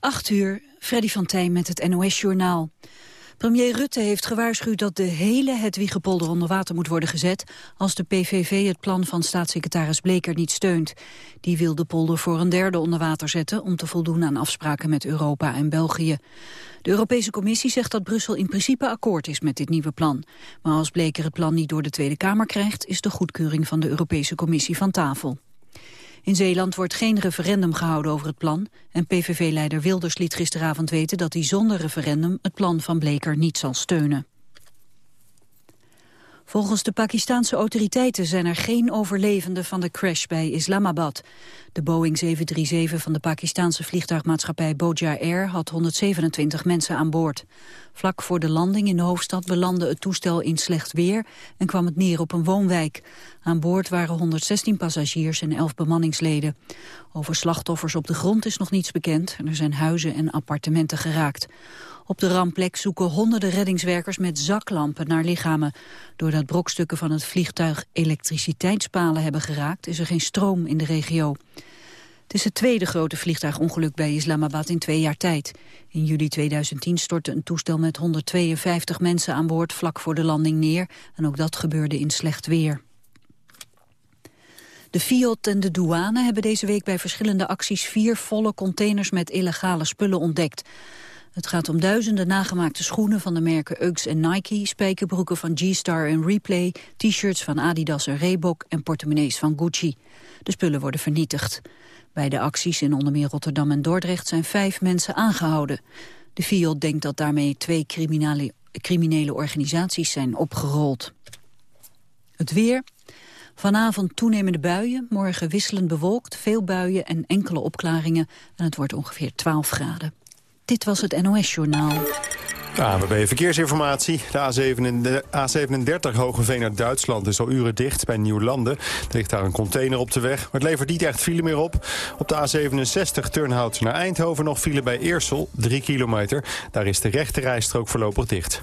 8 uur, Freddy van Tijn met het NOS-journaal. Premier Rutte heeft gewaarschuwd dat de hele Hedwiggepolder onder water moet worden gezet als de PVV het plan van staatssecretaris Bleker niet steunt. Die wil de polder voor een derde onder water zetten om te voldoen aan afspraken met Europa en België. De Europese Commissie zegt dat Brussel in principe akkoord is met dit nieuwe plan. Maar als Bleker het plan niet door de Tweede Kamer krijgt is de goedkeuring van de Europese Commissie van tafel. In Zeeland wordt geen referendum gehouden over het plan... en PVV-leider Wilders liet gisteravond weten dat hij zonder referendum... het plan van Bleker niet zal steunen. Volgens de Pakistanse autoriteiten zijn er geen overlevenden van de crash bij Islamabad. De Boeing 737 van de Pakistanse vliegtuigmaatschappij Boja Air had 127 mensen aan boord. Vlak voor de landing in de hoofdstad belandde het toestel in slecht weer en kwam het neer op een woonwijk. Aan boord waren 116 passagiers en 11 bemanningsleden. Over slachtoffers op de grond is nog niets bekend. Er zijn huizen en appartementen geraakt. Op de rampplek zoeken honderden reddingswerkers met zaklampen naar lichamen. Doordat brokstukken van het vliegtuig elektriciteitspalen hebben geraakt... is er geen stroom in de regio. Het is het tweede grote vliegtuigongeluk bij Islamabad in twee jaar tijd. In juli 2010 stortte een toestel met 152 mensen aan boord vlak voor de landing neer. En ook dat gebeurde in slecht weer. De Fiat en de douane hebben deze week bij verschillende acties vier volle containers met illegale spullen ontdekt. Het gaat om duizenden nagemaakte schoenen van de merken Uggs en Nike, spijkerbroeken van G-Star en Replay, t-shirts van Adidas en Reebok en portemonnees van Gucci. De spullen worden vernietigd. Bij de acties in onder meer Rotterdam en Dordrecht zijn vijf mensen aangehouden. De Fiat denkt dat daarmee twee criminele, criminele organisaties zijn opgerold. Het weer. Vanavond toenemende buien, morgen wisselend bewolkt, veel buien en enkele opklaringen. En het wordt ongeveer 12 graden. Dit was het NOS-journaal. ANWB Verkeersinformatie. De A37 Hogeveen naar Duitsland is al uren dicht bij Nieuwlanden. Er ligt daar een container op de weg, maar het levert niet echt file meer op. Op de A67 Turnhout naar Eindhoven nog file bij Eersel, 3 kilometer. Daar is de rechte rijstrook voorlopig dicht.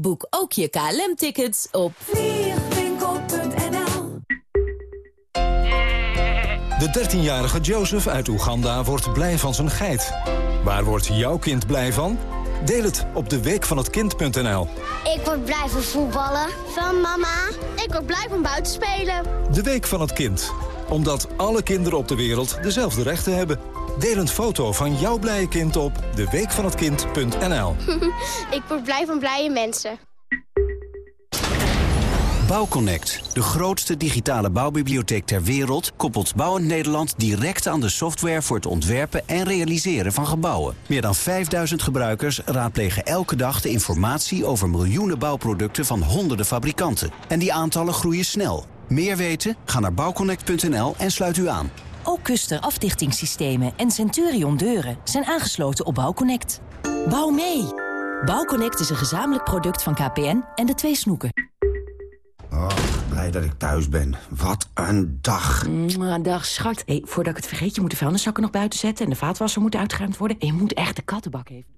Boek ook je KLM-tickets op vliegwinkel.nl De 13-jarige Joseph uit Oeganda wordt blij van zijn geit. Waar wordt jouw kind blij van? Deel het op de week van het kind.nl. Ik word blij van voetballen. Van mama. Ik word blij van buiten spelen. De week van het kind. Omdat alle kinderen op de wereld dezelfde rechten hebben. Deel een foto van jouw blije kind op deweekvanhetkind.nl. Ik word blij van blije mensen. Bouwconnect, de grootste digitale bouwbibliotheek ter wereld... koppelt Bouwend Nederland direct aan de software... voor het ontwerpen en realiseren van gebouwen. Meer dan 5000 gebruikers raadplegen elke dag de informatie... over miljoenen bouwproducten van honderden fabrikanten. En die aantallen groeien snel. Meer weten? Ga naar bouwconnect.nl en sluit u aan. Ook Kuster afdichtingssystemen en Centurion deuren zijn aangesloten op Bouwconnect. Bouw mee! Bouwconnect is een gezamenlijk product van KPN en de twee snoeken. Oh, blij dat ik thuis ben. Wat een dag. Mwah, dag, schat. Hey, voordat ik het vergeet, je moet de vuilniszakken nog buiten zetten... en de vaatwasser moet uitgeruimd worden. En je moet echt de kattenbak even...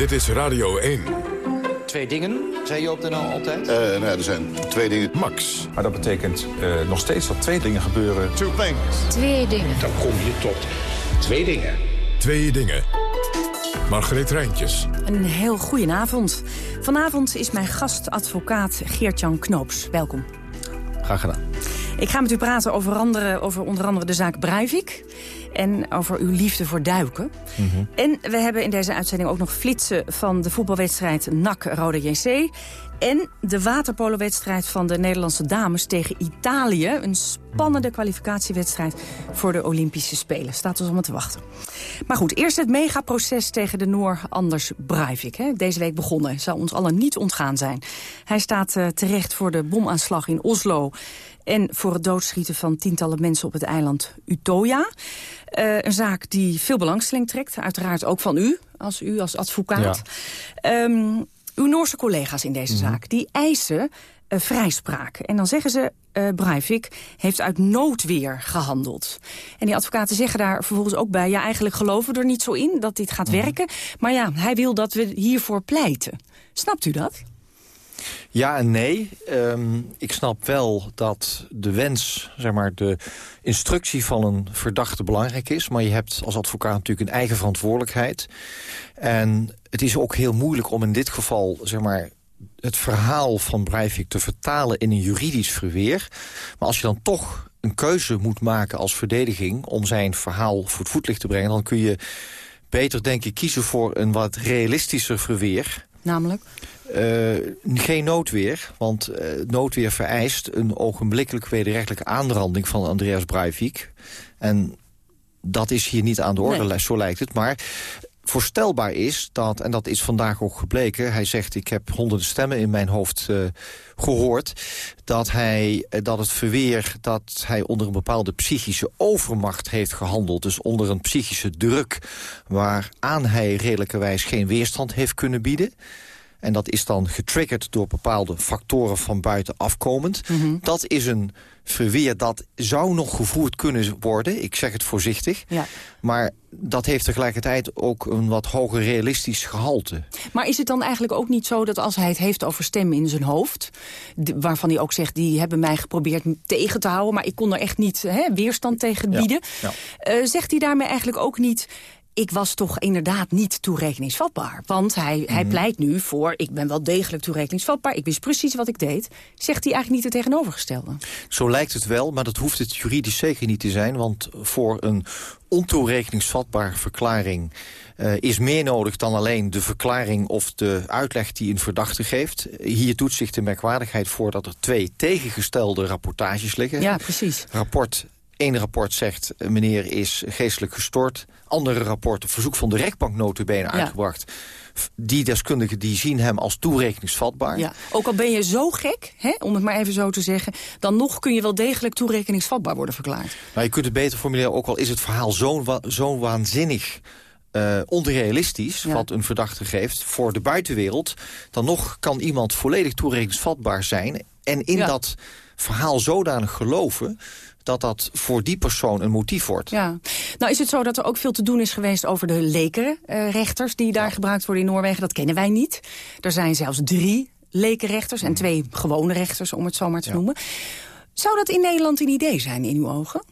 Dit is Radio 1. Twee dingen, zei je op de NL altijd? Uh, nou, er zijn twee dingen. Max. Maar dat betekent uh, nog steeds dat twee dingen gebeuren. Two things. Twee dingen. Dan kom je tot twee dingen. Twee dingen. Margreet Rijntjes. Een heel goedenavond. Vanavond is mijn gastadvocaat Geert-Jan Knoops. Welkom. Graag gedaan. Ik ga met u praten over, andere, over onder andere de zaak Breivik. En over uw liefde voor duiken. Mhm. En we hebben in deze uitzending ook nog flitsen van de voetbalwedstrijd NAC-Rode JC. En de waterpolowedstrijd van de Nederlandse dames tegen Italië. Een spannende kwalificatiewedstrijd voor de Olympische Spelen. Staat dus allemaal te wachten. Maar goed, eerst het megaproces tegen de Noor Anders Breivik. Hè. Deze week begonnen, zou ons allen niet ontgaan zijn. Hij staat uh, terecht voor de bomaanslag in Oslo... en voor het doodschieten van tientallen mensen op het eiland Utoya. Uh, een zaak die veel belangstelling trekt. Uiteraard ook van u, als u als advocaat. Ja. Um, uw Noorse collega's in deze zaak, die eisen uh, vrijspraak. En dan zeggen ze, uh, Breivik heeft uit noodweer gehandeld. En die advocaten zeggen daar vervolgens ook bij... ja, eigenlijk geloven we er niet zo in dat dit gaat werken. Maar ja, hij wil dat we hiervoor pleiten. Snapt u dat? Ja en nee. Um, ik snap wel dat de wens, zeg maar, de instructie van een verdachte belangrijk is. Maar je hebt als advocaat natuurlijk een eigen verantwoordelijkheid. En het is ook heel moeilijk om in dit geval, zeg maar, het verhaal van Breivik te vertalen in een juridisch verweer. Maar als je dan toch een keuze moet maken als verdediging... om zijn verhaal voor het voetlicht te brengen... dan kun je beter, denk ik, kiezen voor een wat realistischer verweer... Namelijk? Uh, geen noodweer, want uh, noodweer vereist een ogenblikkelijk wederrechtelijke aanranding van Andreas Breivik. En dat is hier niet aan de orde, nee. zo lijkt het. Maar voorstelbaar is dat, en dat is vandaag ook gebleken... hij zegt, ik heb honderden stemmen in mijn hoofd uh, gehoord... Dat, hij, dat het verweer dat hij onder een bepaalde psychische overmacht heeft gehandeld... dus onder een psychische druk waaraan hij redelijkerwijs geen weerstand heeft kunnen bieden... En dat is dan getriggerd door bepaalde factoren van buiten afkomend. Mm -hmm. Dat is een verweer dat zou nog gevoerd kunnen worden. Ik zeg het voorzichtig. Ja. Maar dat heeft tegelijkertijd ook een wat hoger realistisch gehalte. Maar is het dan eigenlijk ook niet zo dat als hij het heeft over stemmen in zijn hoofd... waarvan hij ook zegt, die hebben mij geprobeerd tegen te houden... maar ik kon er echt niet hè, weerstand tegen bieden... Ja. Ja. Uh, zegt hij daarmee eigenlijk ook niet ik was toch inderdaad niet toerekeningsvatbaar. Want hij, mm -hmm. hij pleit nu voor, ik ben wel degelijk toerekeningsvatbaar... ik wist precies wat ik deed. Zegt hij eigenlijk niet het tegenovergestelde? Zo lijkt het wel, maar dat hoeft het juridisch zeker niet te zijn. Want voor een ontoerekeningsvatbare verklaring... Uh, is meer nodig dan alleen de verklaring of de uitleg die een verdachte geeft. Hier doet zich de merkwaardigheid voor dat er twee tegengestelde rapportages liggen. Ja, precies. Rapport Eén rapport zegt, meneer is geestelijk gestoord. Andere rapport, verzoek van de rechtbank notabene ja. uitgebracht. Die deskundigen die zien hem als toerekeningsvatbaar. Ja. Ook al ben je zo gek, hè, om het maar even zo te zeggen... dan nog kun je wel degelijk toerekeningsvatbaar worden verklaard. Maar je kunt het beter formuleren, ook al is het verhaal zo, wa zo waanzinnig... Uh, onrealistisch, ja. wat een verdachte geeft, voor de buitenwereld... dan nog kan iemand volledig toerekeningsvatbaar zijn... en in ja. dat verhaal zodanig geloven dat dat voor die persoon een motief wordt. Ja. Nou is het zo dat er ook veel te doen is geweest over de lekenrechters... Die daar ja. gebruikt worden in Noorwegen. Dat kennen wij niet. Er zijn zelfs drie lekenrechters en twee gewone rechters... om het zo maar te ja. noemen. Zou dat in Nederland een idee zijn in uw ogen?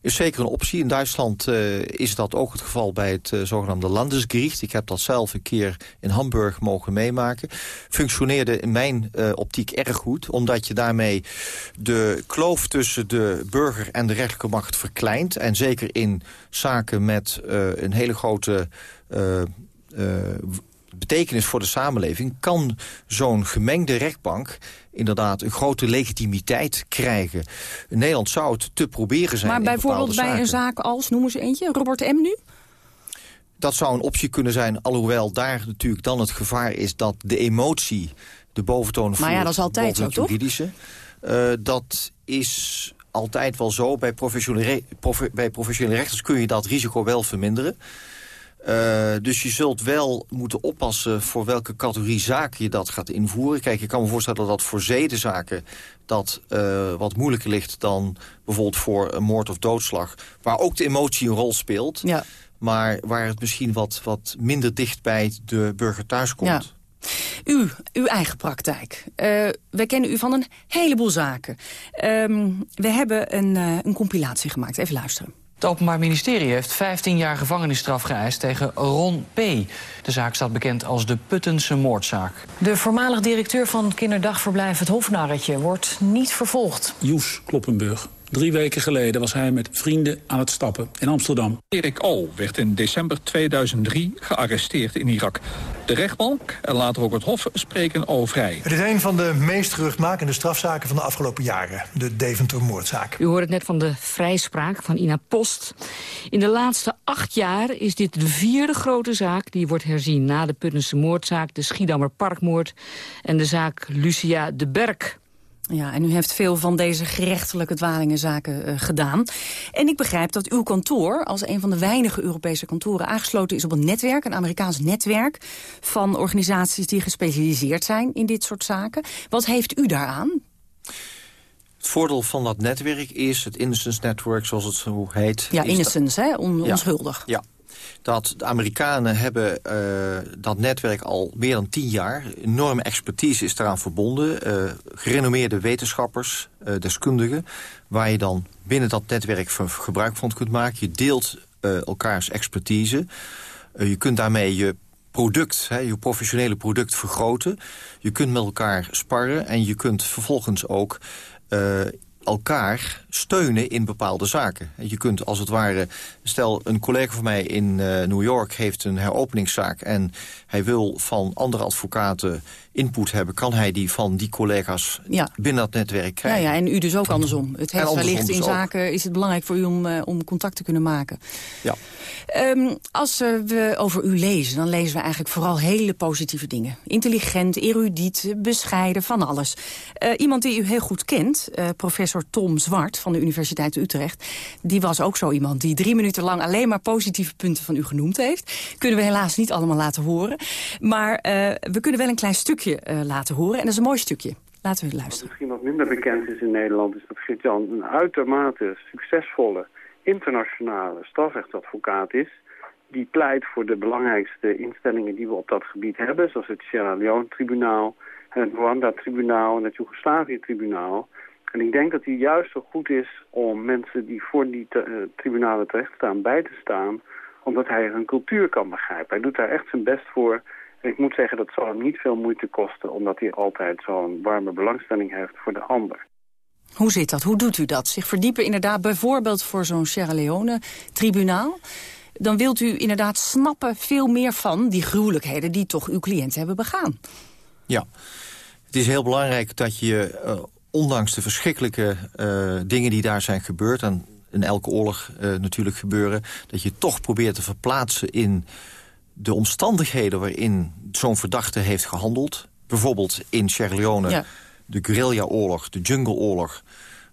Is zeker een optie. In Duitsland uh, is dat ook het geval bij het uh, zogenaamde Landesgericht. Ik heb dat zelf een keer in Hamburg mogen meemaken. Functioneerde in mijn uh, optiek erg goed. Omdat je daarmee de kloof tussen de burger en de rechterlijke macht verkleint. En zeker in zaken met een hele grote betekenis voor de samenleving... kan zo'n gemengde rechtbank inderdaad een grote legitimiteit krijgen. Nederland zou het te proberen zijn Maar bijvoorbeeld bij een zaak als, noemen ze eentje, Robert M. nu? Dat zou een optie kunnen zijn, alhoewel daar natuurlijk dan het gevaar is... dat de emotie de boventoon voert. Maar ja, dat is altijd zo, toch? Uh, dat is altijd wel zo. Bij professionele, prof, bij professionele rechters kun je dat risico wel verminderen. Uh, dus je zult wel moeten oppassen voor welke categorie zaken je dat gaat invoeren. Kijk, je kan me voorstellen dat voor zedenzaken dat uh, wat moeilijker ligt dan bijvoorbeeld voor een moord of doodslag. Waar ook de emotie een rol speelt. Ja. Maar waar het misschien wat, wat minder dicht bij de burger thuis komt. Ja. U, uw eigen praktijk. Uh, wij kennen u van een heleboel zaken. Um, we hebben een, een compilatie gemaakt. Even luisteren. Het Openbaar Ministerie heeft 15 jaar gevangenisstraf geëist tegen Ron P. De zaak staat bekend als de Puttense moordzaak. De voormalig directeur van kinderdagverblijf Het Hofnarretje wordt niet vervolgd. Joes Kloppenburg. Drie weken geleden was hij met vrienden aan het stappen in Amsterdam. Erik O. werd in december 2003 gearresteerd in Irak. De rechtbank en later ook het Hof spreken O vrij. Het is een van de meest geruchtmakende strafzaken van de afgelopen jaren. De Deventer-moordzaak. U hoort het net van de vrijspraak van Ina Post. In de laatste acht jaar is dit de vierde grote zaak... die wordt herzien na de Puttense moordzaak, de Schiedammer Parkmoord... en de zaak Lucia de Berg. Ja, en u heeft veel van deze gerechtelijke dwalingenzaken uh, gedaan. En ik begrijp dat uw kantoor, als een van de weinige Europese kantoren... aangesloten is op een netwerk, een Amerikaans netwerk... van organisaties die gespecialiseerd zijn in dit soort zaken. Wat heeft u daaraan? Het voordeel van dat netwerk is het Innocence Network, zoals het zo heet. Ja, Innocence, hè? On onschuldig. Ja, dat de Amerikanen hebben uh, dat netwerk al meer dan tien jaar. Enorme expertise is eraan verbonden. Uh, gerenommeerde wetenschappers, uh, deskundigen... waar je dan binnen dat netwerk gebruik van kunt maken. Je deelt elkaars expertise. je kunt daarmee je product, hè, je professionele product vergroten. Je kunt met elkaar sparren en je kunt vervolgens ook elkaar steunen in bepaalde zaken. Je kunt als het ware... Stel, een collega van mij in uh, New York heeft een heropeningszaak... en hij wil van andere advocaten input hebben... kan hij die van die collega's ja. binnen dat netwerk krijgen. Ja, ja, en u dus ook andersom. Het heeft wellicht in zaken is het belangrijk voor u om, uh, om contact te kunnen maken. Ja. Um, als uh, we over u lezen, dan lezen we eigenlijk vooral hele positieve dingen. Intelligent, erudiet, bescheiden, van alles. Uh, iemand die u heel goed kent, professor Tom Zwart van de Universiteit Utrecht... die was ook zo iemand die drie minuten lang alleen maar positieve punten van u genoemd heeft. Kunnen we helaas niet allemaal laten horen. Maar we kunnen wel een klein stukje uh, laten horen. En dat is een mooi stukje. Laten we luisteren. Wat misschien wat minder bekend is in Nederland... is dat Geert-Jan een uitermate succesvolle internationale strafrechtadvocaat is... die pleit voor de belangrijkste instellingen die we op dat gebied hebben... zoals het Sierra Leone-tribunaal en het Rwanda-tribunaal en het Joegoslavië-tribunaal... En ik denk dat hij juist zo goed is om mensen die voor die uh, tribunalen terecht staan bij te staan... omdat hij hun cultuur kan begrijpen. Hij doet daar echt zijn best voor ik moet zeggen, dat zal hem niet veel moeite kosten... omdat hij altijd zo'n warme belangstelling heeft voor de ander. Hoe zit dat? Hoe doet u dat? Zich verdiepen inderdaad bijvoorbeeld voor zo'n Sierra Leone-tribunaal? Dan wilt u inderdaad snappen veel meer van die gruwelijkheden... die toch uw cliënten hebben begaan. Ja, het is heel belangrijk dat je, uh, ondanks de verschrikkelijke uh, dingen die daar zijn gebeurd... en in elke oorlog uh, natuurlijk gebeuren... dat je toch probeert te verplaatsen in de omstandigheden waarin zo'n verdachte heeft gehandeld... bijvoorbeeld in Sierra Leone, ja. de guerrilla-oorlog, de jungle-oorlog...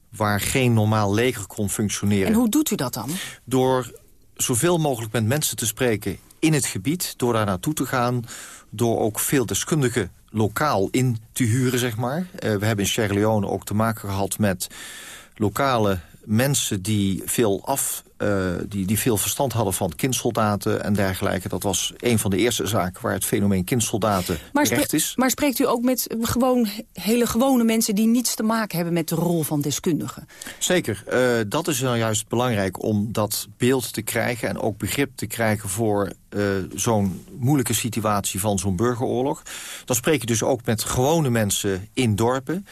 waar geen normaal leger kon functioneren. En hoe doet u dat dan? Door zoveel mogelijk met mensen te spreken in het gebied... door daar naartoe te gaan, door ook veel deskundigen lokaal in te huren, zeg maar. Uh, we hebben in Sierra Leone ook te maken gehad met lokale mensen die veel af uh, die, die veel verstand hadden van kindsoldaten en dergelijke. Dat was een van de eerste zaken waar het fenomeen kindsoldaten maar recht is. Maar spreekt u ook met gewoon hele gewone mensen... die niets te maken hebben met de rol van deskundigen? Zeker. Uh, dat is nou juist belangrijk om dat beeld te krijgen... en ook begrip te krijgen voor uh, zo'n moeilijke situatie van zo'n burgeroorlog. Dan spreek je dus ook met gewone mensen in dorpen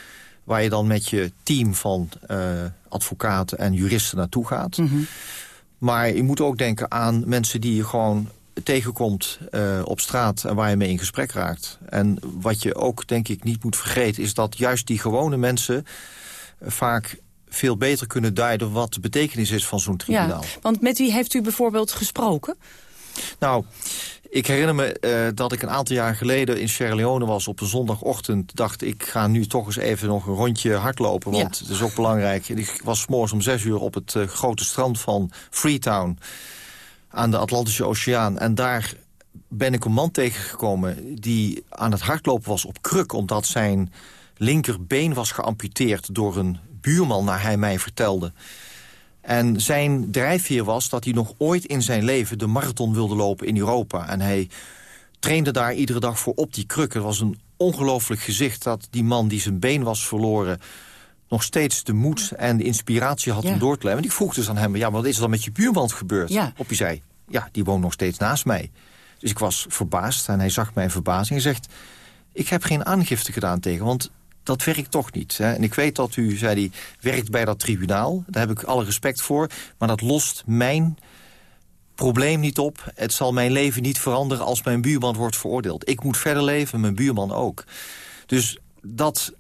waar je dan met je team van uh, advocaten en juristen naartoe gaat. Mm -hmm. Maar je moet ook denken aan mensen die je gewoon tegenkomt uh, op straat en waar je mee in gesprek raakt. En wat je ook, denk ik, niet moet vergeten... is dat juist die gewone mensen uh, vaak veel beter kunnen duiden... wat de betekenis is van zo'n tribunaal. Ja, want met wie heeft u bijvoorbeeld gesproken? Nou, ik herinner me uh, dat ik een aantal jaar geleden in Sierra Leone was op een zondagochtend. Dacht ik ga nu toch eens even nog een rondje hardlopen, want ja. het is ook belangrijk. Ik was morgens om zes uur op het uh, grote strand van Freetown aan de Atlantische Oceaan. En daar ben ik een man tegengekomen die aan het hardlopen was op kruk... omdat zijn linkerbeen was geamputeerd door een buurman, naar hij mij vertelde... En zijn drijfveer was dat hij nog ooit in zijn leven de marathon wilde lopen in Europa. En hij trainde daar iedere dag voor op die kruk. Het was een ongelooflijk gezicht dat die man die zijn been was verloren nog steeds de moed en de inspiratie had Ja. om door te leven. En ik vroeg dus aan hem, ja, wat is er dan met je buurman gebeurd? Ja. Op hij zei, ja, die woont nog steeds naast mij. Dus ik was verbaasd en hij zag mijn verbazing en zegt... ik heb geen aangifte gedaan tegen, want dat werkt toch niet. Hè? En ik weet dat u, zei hij, werkt bij dat tribunaal. Daar heb ik alle respect voor. Maar dat lost mijn probleem niet op. Het zal mijn leven niet veranderen als mijn buurman wordt veroordeeld. Ik moet verder leven, mijn buurman ook. Dus dat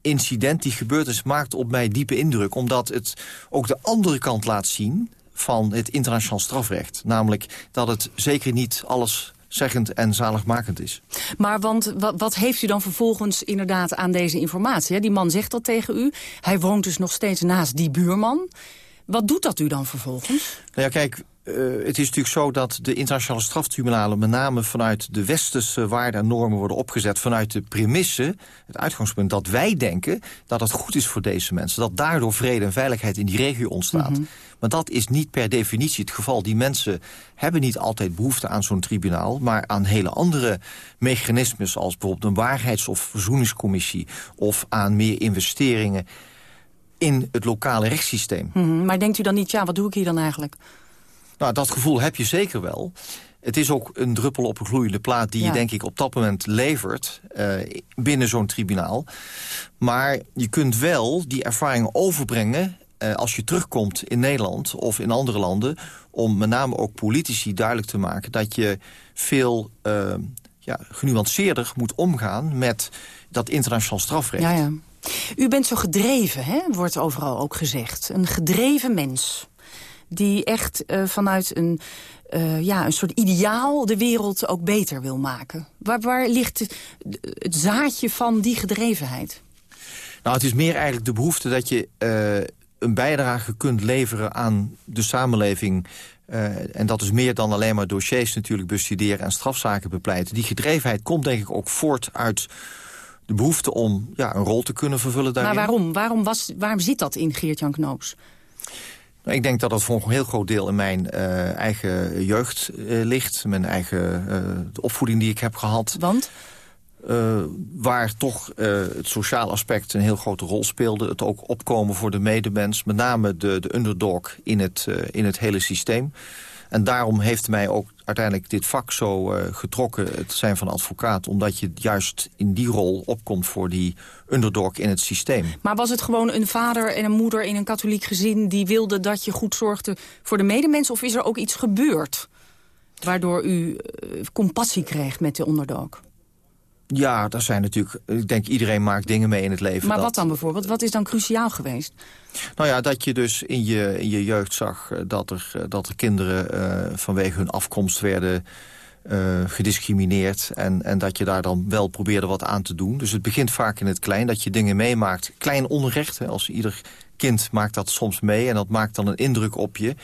incident, die gebeurd is, maakt op mij diepe indruk. Omdat het ook de andere kant laat zien van het internationaal strafrecht. Namelijk dat het zeker niet alles zeggend en zaligmakend is. Maar want wat, heeft u dan vervolgens inderdaad aan deze informatie? hè? Die man zegt dat tegen u. Hij woont dus nog steeds naast die buurman. Wat doet dat u dan vervolgens? Nou ja, kijk, eh, het is natuurlijk zo dat de internationale straftribunalen... met name vanuit de westerse waarden en normen worden opgezet... vanuit de premisse, het uitgangspunt dat wij denken... dat het goed is voor deze mensen. Dat daardoor vrede en veiligheid in die regio ontstaat. Maar dat is niet per definitie het geval. Die mensen hebben niet altijd behoefte aan zo'n tribunaal... maar aan hele andere mechanismes... als bijvoorbeeld een waarheids- of verzoeningscommissie... of aan meer investeringen in het lokale rechtssysteem. Mhm, Maar denkt u dan niet, ja, wat doe ik hier dan eigenlijk? Nou, dat gevoel heb je zeker wel. Het is ook een druppel op een gloeiende plaat die Ja. je denk ik op dat moment levert eh, binnen zo'n tribunaal. Maar je kunt wel die ervaring overbrengen eh, als je terugkomt in Nederland of in andere landen... om met name ook politici duidelijk te maken dat je veel eh, ja, genuanceerder moet omgaan met dat internationaal strafrecht. Ja, ja. U bent zo gedreven, hè? wordt overal ook gezegd. Een gedreven mens. Die echt eh, vanuit een, eh, ja, een soort ideaal de wereld ook beter wil maken. Waar, waar ligt het, het zaadje van die gedrevenheid? Nou, het is meer eigenlijk de behoefte dat je eh, een bijdrage kunt leveren aan de samenleving. en dat is meer dan alleen maar dossiers natuurlijk bestuderen en strafzaken bepleiten. Die gedrevenheid komt denk ik ook voort uit de behoefte om ja, een rol te kunnen vervullen daarin. Maar waarom? Waarom, was, waarom zit dat in Geert-Jan Knoops? Nou, ik denk dat dat voor een heel groot deel in mijn eh, eigen jeugd eh, ligt. Mijn eigen eh, de opvoeding die ik heb gehad. Want? Waar toch het sociale aspect een heel grote rol speelde. Het ook opkomen voor de medemens. Met name de, de underdog in het, in het hele systeem. En daarom heeft mij ook uiteindelijk dit vak zo eh, getrokken, het zijn van advocaat. Omdat je juist in die rol opkomt voor die underdog in het systeem. Maar was het gewoon een vader en een moeder in een katholiek gezin... die wilde dat je goed zorgde voor de medemens? Of is er ook iets gebeurd waardoor u eh, compassie kreeg met de onderdog? Ja, dat zijn natuurlijk... Ik denk iedereen maakt dingen mee in het leven. Maar dat- wat dan bijvoorbeeld? Wat is dan cruciaal geweest? Nou ja, dat je dus in je, in je jeugd zag eh, dat er, eh, dat er kinderen eh, vanwege hun afkomst werden gediscrimineerd. En, en dat je daar dan wel probeerde wat aan te doen. Dus het begint vaak in het klein, dat je dingen meemaakt. Klein onrecht, hè, als ieder kind maakt dat soms mee. En dat maakt dan een indruk op je.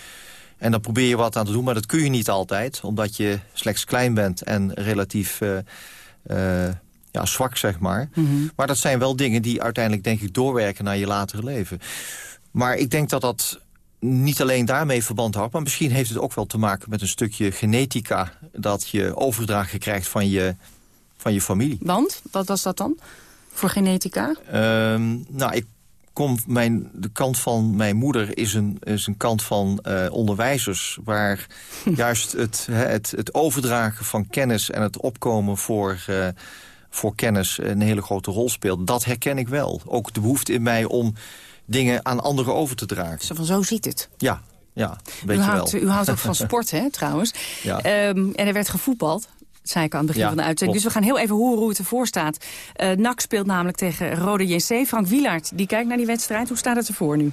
En dan probeer je wat aan te doen, maar dat kun je niet altijd. Omdat je slechts klein bent en relatief ja, zwak, zeg maar. Maar dat zijn wel dingen die uiteindelijk, denk ik, doorwerken naar je latere leven. Maar ik denk dat dat niet alleen daarmee verband houdt... maar misschien heeft het ook wel te maken met een stukje genetica... dat je overgedragen krijgt van je, van je familie. Want? Wat was dat dan? Voor genetica? Ehm, nou, ik kom, mijn, de kant van mijn moeder is een, is een kant van eh, onderwijzers... waar juist het, het, het overdragen van kennis en het opkomen voor, eh, voor kennis... een hele grote rol speelt. Dat herken ik wel. Ook de behoefte in mij om dingen aan anderen over te dragen. Zo van, zo ziet het. Ja, ja, weet U houdt, wel. u houdt ook van sport, hè, trouwens. Ja. Ehm, en er werd gevoetbald. Zei ik aan het begin Ja, van de uitzending. klopt. Dus we gaan heel even horen hoe het ervoor staat. Eh NAC speelt namelijk tegen Rode JC. Frank Wielaert, die kijkt naar die wedstrijd. Hoe staat het ervoor nu?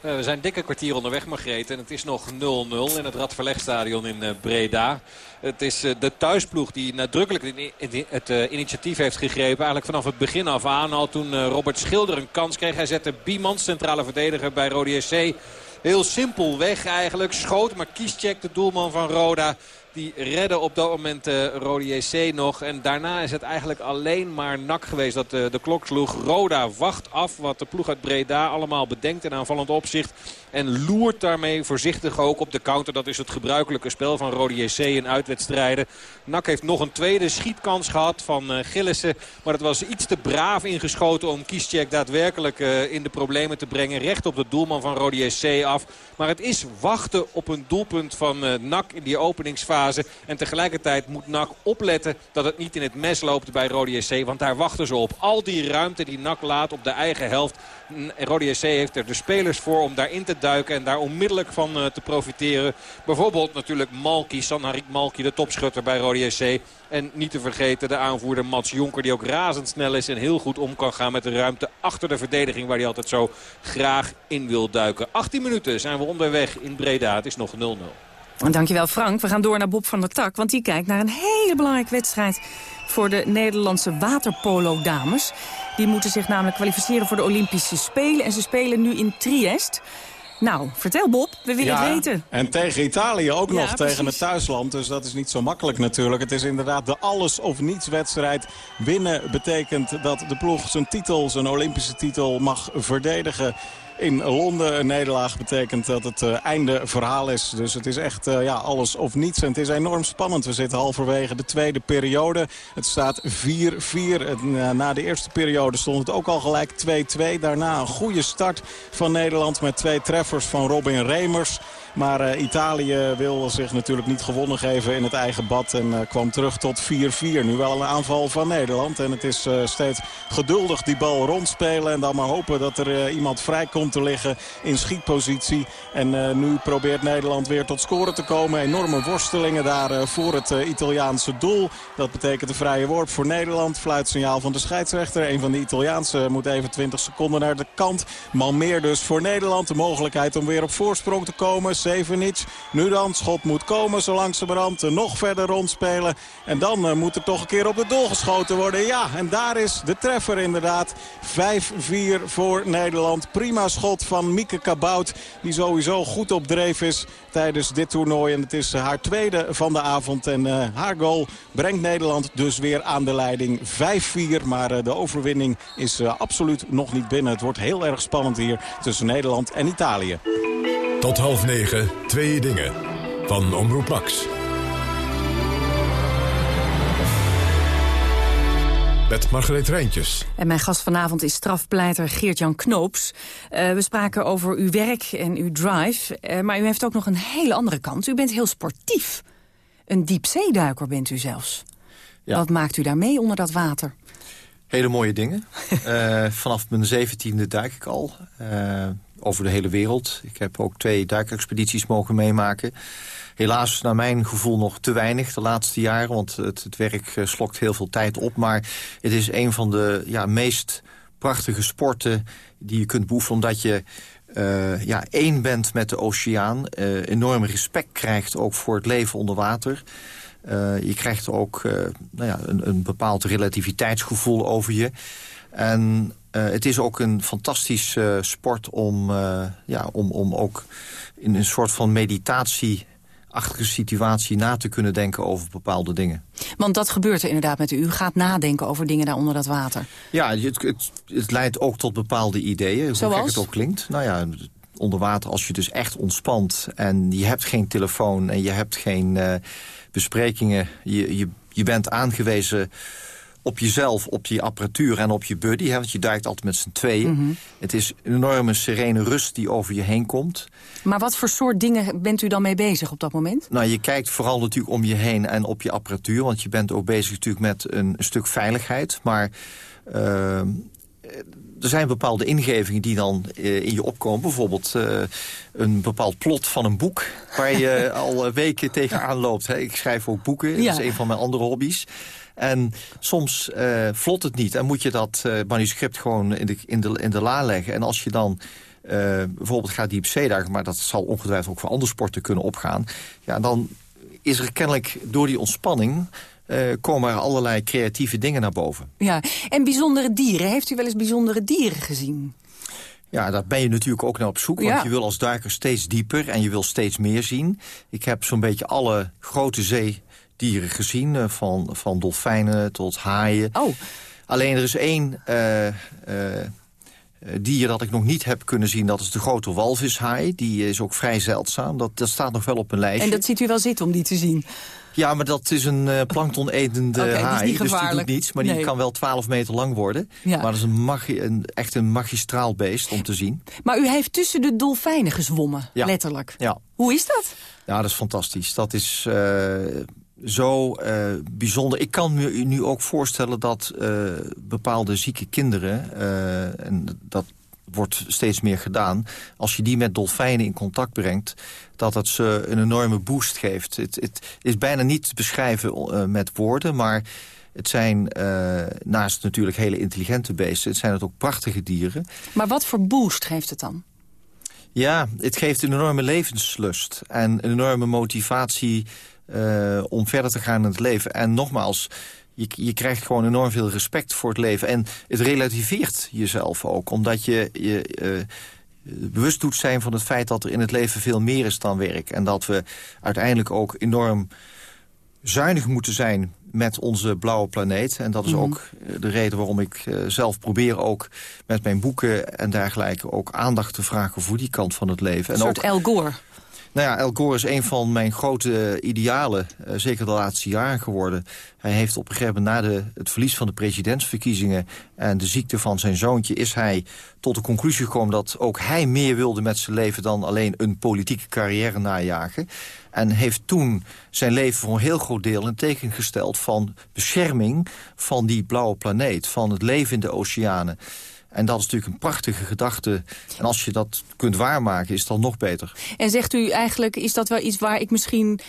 Eh, we zijn dik een kwartier onderweg, Margreet. En het is nog 0-0 in het Radverlegstadion in eh, Breda. Het is eh, de thuisploeg die nadrukkelijk het eh, initiatief heeft gegrepen. Eigenlijk vanaf het begin af aan. Al toen Robert Schilder een kans kreeg. Hij zette Biemans, centrale verdediger bij Rode SC. Heel simpel weg eigenlijk. Schoot, maar Kieschek, de doelman van Roda... Die redden op dat moment uh, Rode nog. En daarna is het eigenlijk alleen maar nak geweest dat uh, de klok sloeg. Roda wacht af wat de ploeg uit Breda allemaal bedenkt in aanvallend opzicht. En loert daarmee voorzichtig ook op de counter. Dat is het gebruikelijke spel van Rode JC in uitwedstrijden. Nak heeft nog een tweede schietkans gehad van uh, Gillissen. Maar het was iets te braaf ingeschoten om Kieschek daadwerkelijk in de problemen te brengen. Recht op de doelman van Rode JC af. Maar het is wachten op een doelpunt van Nak in die openingsfase. En tegelijkertijd moet Nak opletten dat het niet in het mes loopt bij Rode JC. Want daar wachten ze op. Al die ruimte die Nak laat op de eigen helft. Rode JC heeft er de spelers voor om daarin te duiken en daar onmiddellijk van uh, te profiteren. Bijvoorbeeld natuurlijk Malki, Sanharik Malki, de topschutter bij Rode JC. En niet te vergeten de aanvoerder Mats Jonker die ook razendsnel is en heel goed om kan gaan met de ruimte achter de verdediging waar hij altijd zo graag in wil duiken. 18 minuten zijn we onderweg in Breda. Het is nog 0-0. Dankjewel Frank. We gaan door naar Bob van der Tak, want die kijkt naar een hele belangrijke wedstrijd voor de Nederlandse waterpolo-dames. Die moeten zich namelijk kwalificeren voor de Olympische Spelen en ze spelen nu in Triest. Nou, vertel Bob, we willen ja, het weten. En tegen Italië ook Ja, nog, tegen het thuisland. Dus dat is niet zo makkelijk natuurlijk. Het is inderdaad de alles of niets wedstrijd. Winnen betekent dat de ploeg zijn titel, zijn Olympische titel mag verdedigen. In Londen een nederlaag betekent dat het eh, einde verhaal is. Dus het is echt eh, ja, alles of niets. En het is enorm spannend. We zitten halverwege de tweede periode. Het staat 4-4. En, eh, Na de eerste periode stond het ook al gelijk 2-2. Daarna een goede start van Nederland met twee treffers van Robin Remers. Maar eh, Italië wil zich natuurlijk niet gewonnen geven in het eigen bad. En eh, kwam terug tot 4-4. Nu wel een aanval van Nederland. En het is eh, steeds geduldig die bal rondspelen. En dan maar hopen dat er iemand vrij komt te liggen in schietpositie. En nu probeert Nederland weer tot scoren te komen. Enorme worstelingen daar voor het Italiaanse doel. Dat betekent een vrije worp voor Nederland. Fluitsignaal van de scheidsrechter. Een van de Italiaanse moet even 20 seconden naar de kant. Malmeer dus voor Nederland. De mogelijkheid om weer op voorsprong te komen. Sevenic. Nu dan. Schot moet komen zo langzamerhand. Nog verder rondspelen. En dan eh, moet er toch een keer op de doel geschoten worden. Ja, en daar is de treffer inderdaad. 5-4 voor Nederland. Prima schot van Mieke Kabout. Die sowieso goed op dreef is tijdens dit toernooi. En het is haar tweede van de avond. En eh, haar goal brengt Nederland dus weer aan de leiding. 5-4, maar eh, de overwinning is eh, absoluut nog niet binnen. Het wordt heel erg spannend hier tussen Nederland en Italië. Tot half negen, twee dingen. Van Omroep Max. Met Margreet Rijntjes. En mijn gast vanavond is strafpleiter Geert-Jan Knoops. Eh, we spraken over uw werk en uw drive. eh, maar u heeft ook nog een hele andere kant. U bent heel sportief. Een diepzeeduiker bent u zelfs. Wat maakt u daarmee onder dat water? Hele mooie dingen. Eh, vanaf mijn zeventiende duik ik al. Over de hele wereld. Ik heb ook twee duikexpedities mogen meemaken. Helaas naar mijn gevoel nog te weinig de laatste jaren. Want het, het werk eh, slokt heel veel tijd op. Maar het is een van de ja, meest prachtige sporten die je kunt beoefenen. Omdat je eh, ja, één bent met de oceaan. eh, enorm respect krijgt ook voor het leven onder water. Je krijgt ook nou ja, een, een bepaald relativiteitsgevoel over je. En eh, het is ook een fantastisch eh, sport om, eh, ja, om, om ook in een soort van meditatieachtige situatie na te kunnen denken over bepaalde dingen. Want dat gebeurt er inderdaad met u. U gaat nadenken over dingen daar onder dat water. Ja, het, het, het leidt ook tot bepaalde ideeën, hoe Zoals? gek het ook klinkt. Nou ja, onder water als je dus echt ontspant en je hebt geen telefoon en je hebt geen besprekingen. Je, je, je bent aangewezen op jezelf, op die apparatuur en op je buddy. Hè, want je duikt altijd met z'n tweeën. Mhm. Het is een enorme serene rust die over je heen komt. Maar wat voor soort dingen bent u dan mee bezig op dat moment? Nou, je kijkt vooral natuurlijk om je heen en op je apparatuur. Want je bent ook bezig natuurlijk met een, stuk veiligheid. Maar uh, er zijn bepaalde ingevingen die dan uh, in je opkomen. Bijvoorbeeld uh, een bepaald plot van een boek... waar je al weken tegenaan loopt. Hè. Ik schrijf ook boeken, Ja. dat is een van mijn andere hobby's. En soms uh, vlot het niet en moet je dat uh, manuscript gewoon in de, in, de, in de la leggen. En als je dan uh, bijvoorbeeld gaat diepzeeduiken... maar dat zal ongetwijfeld ook voor andere sporten kunnen opgaan... ja, dan is er kennelijk door die ontspanning... Uh, komen er allerlei creatieve dingen naar boven. Ja, en bijzondere dieren. Heeft u wel eens bijzondere dieren gezien? Ja, daar ben je natuurlijk ook naar op zoek. Want Ja. je wil als duiker steeds dieper en je wil steeds meer zien. Ik heb zo'n beetje alle grote zeedieren gezien. eh, Van, van dolfijnen tot haaien. Oh. Alleen er is één eh, eh, dier dat ik nog niet heb kunnen zien. Dat is de grote walvishaai. Die is ook vrij zeldzaam. Dat, dat staat nog wel op een lijstje. En dat ziet u wel zitten om die te zien. Ja, maar dat is een eh plankton-etende haai. dus die doet niets. Maar die kan wel 12 meter lang worden. Ja. Maar dat is een een, echt een magistraal beest om te zien. Maar u heeft tussen de dolfijnen gezwommen, Ja. letterlijk. Ja. Hoe is dat? Ja, dat is fantastisch. Dat is zo eh, bijzonder. Ik kan me nu ook voorstellen dat eh, bepaalde zieke kinderen... eh, en dat wordt steeds meer gedaan... als je die met dolfijnen in contact brengt... dat dat ze een enorme boost geeft. Het, het is bijna niet te beschrijven met woorden... maar het zijn naast natuurlijk hele intelligente beesten... het zijn het ook prachtige dieren... Maar wat voor boost geeft het dan? Ja, het geeft een enorme levenslust en een enorme motivatie eh, om verder te gaan in het leven. En nogmaals, je, je krijgt gewoon enorm veel respect voor het leven. En het relativeert jezelf ook, omdat je je eh, bewust doet zijn van het feit dat er in het leven veel meer is dan werk. En dat we uiteindelijk ook enorm zuinig moeten zijn met onze blauwe planeet. En dat is Mhm. ook eh, de reden waarom ik zelf probeer ook met mijn boeken en dergelijke... ook aandacht te vragen voor die kant van het leven. Een en soort ook, El Gore. Nou ja, El Gore is een van mijn grote idealen, eh, zeker de laatste jaren geworden. Hij heeft op een gegeven moment na de, het verlies van de presidentsverkiezingen... en de ziekte van zijn zoontje, is hij tot de conclusie gekomen... dat ook hij meer wilde met zijn leven dan alleen een politieke carrière najagen. En heeft toen zijn leven voor een heel groot deel een teken gesteld... van bescherming van die blauwe planeet, van het leven in de oceanen. En dat is natuurlijk een prachtige gedachte. En als je dat kunt waarmaken, is het dan nog beter. En zegt u eigenlijk, is dat wel iets waar ik misschien